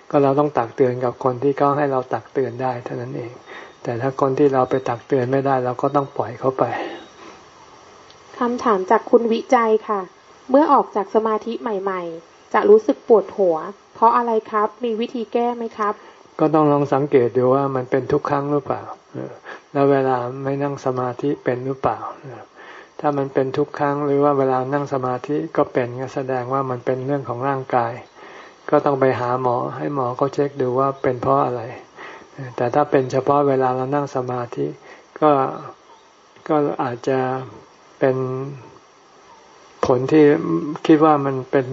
ก็เราต้องตักเตือนกับคนที่เขาให้เราตักเตือนได้เท่านั้นเอง แต่ถ้าคนที่เราไปตักเตือนไม่ได้ เราก็ต้องปล่อยเขาไปคำถามจากคุณวิจัยค่ะ เมื่อออกจากสมาธิใหม่ ๆ จะรู้สึกปวดหัว เพราะอะไรครับมีวิธีแก้ไหมครับ ก็ต้องลองสังเกตดูว่ามันเป็นทุกครั้งหรือเปล่าแล้วเวลาไม่นั่งสมาธิเป็นหรือเปล่าถ้ถ้ามันเป็นทุกครั้งหรือว่าเวลานั่งสมาธิก็เป็นก็แสดงว่ามันเป็นเรื่องของร่างกาย ก็ต้องไปหาหมอให้หมอเขาเช็คดูว่าเป็นเพราะอะไร แต่ถ้าเป็นเฉพาะเวลาเรานั่งสมาธิ ก็ก็อาจจะเป็นผลที่คิดว่ามันเป็น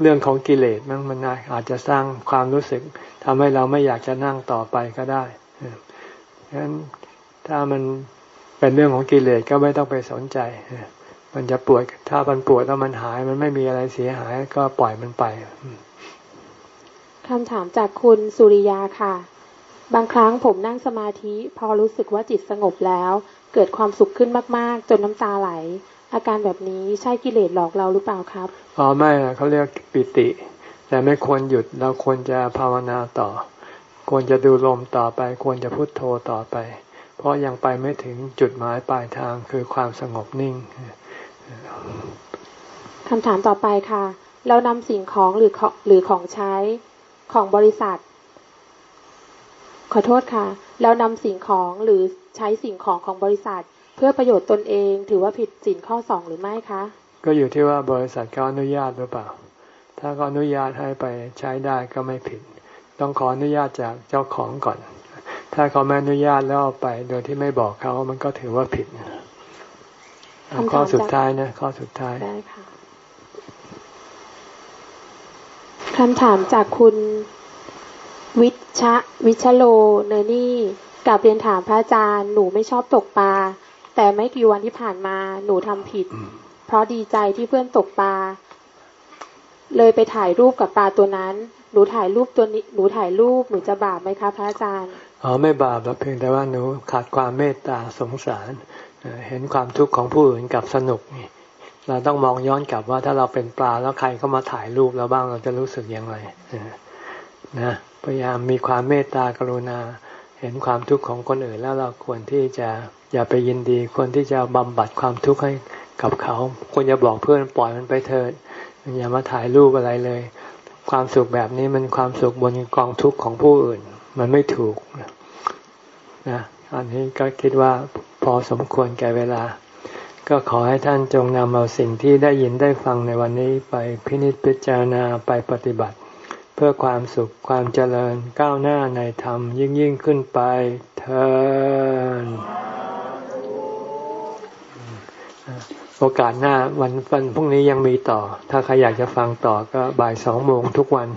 เรื่องของกิเลสมั้งมันอาจจะสร้างความรู้สึกทำให้เราไม่อยากจะนั่งต่อไปก็ได้ฉะนั้นถ้ามันเป็นเรื่องของกิเลสก็ไม่ต้องไปสนใจ มันจะปวด ถ้ามันปวดแล้วมันหาย มันไม่มีอะไรเสียหายก็ปล่อยมันไปคำถามจากคุณสุริยาค่ะ บางครั้งผมนั่งสมาธิ พอรู้สึกว่าจิตสงบแล้ว เกิดความสุขขึ้นมาก ๆ จนน้ำตาไหล อาการแบบนี้ใช่กิเลสหลอกเราหรือเปล่าครับอ๋อไม่เขาเรียกปิติ แต่ไม่ควรหยุดเราควรจะภาวนาต่อ ควรจะดูลมต่อไป ควรจะพุโทโธต่อไป เพราะยังไปไม่ถึงจุดหมายปลายทางคือความสงบนิ่งคำถามต่อไปค่ะ เรานำสิ่งของหรือหรือของใช้ของบริษัท ขอโทษค่ะ เรานำสิ่งของหรือใช้สิ่งของของบริษัท เพื่อประโยชน์ตนเองถือว่าผิดสินข้อสองหรือไม่คะ ก็อยู่ที่ว่าบริษัทเขาอนุญาตหรือเปล่า ถ้าเขาอนุญาตให้ไปใช้ได้ก็ไม่ผิด ต้องขออนุญาตจากเจ้าของก่อน ถ้าเขาไม่อนุญาตแล้วเอาไป โดยที่ไม่บอกเขามันก็ถือว่าผิดข้อสุดท้ายนะข้อสุดท้ายได้ค่ะคำถามจากคุณ วิชะวิชโลเนนี่กับเรียนถามพระอาจารย์ หนูไม่ชอบตกปลา แต่ไม่กี่วันที่ผ่านมาหนูทำผิด เพราะดีใจที่เพื่อนตกปลา เลยไปถ่ายรูปกับปลาตัวนั้น หนูถ่ายรูปตัวนี้ หนูถ่ายรูป หนูจะบาปไหมคะพระอาจารย์ อ๋อไม่บาปหรอกเพียงแต่ว่าหนูขาดความเมตตาสงสาร เห็นความทุกข์ของผู้อื่นกับสนุกนี่เราต้องมองย้อนกลับว่าถ้าเราเป็นปลาแล้วใครเข้ามาถ่ายรูปเราบ้างเราจะรู้สึกอย่างไรนะ พยายามมีความเมตตากรุณา เห็นความทุกข์ของคนอื่นแล้วเราควรที่จะอย่าไปยินดีควรที่จะบำบัดความทุกข์ให้กับเขาควรจะบอกเพื่อนปล่อยมันไปเถิดอย่ามาถ่ายรูปอะไรเลย ความสุขแบบนี้มันความสุขบนกองทุกข์ของผู้อื่น มันไม่ถูกนะอันนี้ก็คิดว่าพอสมควรแก่เวลา ก็ขอให้ท่านจงนำเอาสิ่งที่ได้ยินได้ฟังในวันนี้ไปพินิจพิจารณาไปปฏิบัติ เพื่อความสุขความเจริญก้าวหน้าในธรรมยิ่งยิ่งขึ้นไปเทินโอกาสหน้าวันวันพรุ่งนี้ยังมีต่อ ถ้าใครอยากจะฟังต่อก็บ่ายสองโมงทุกวัน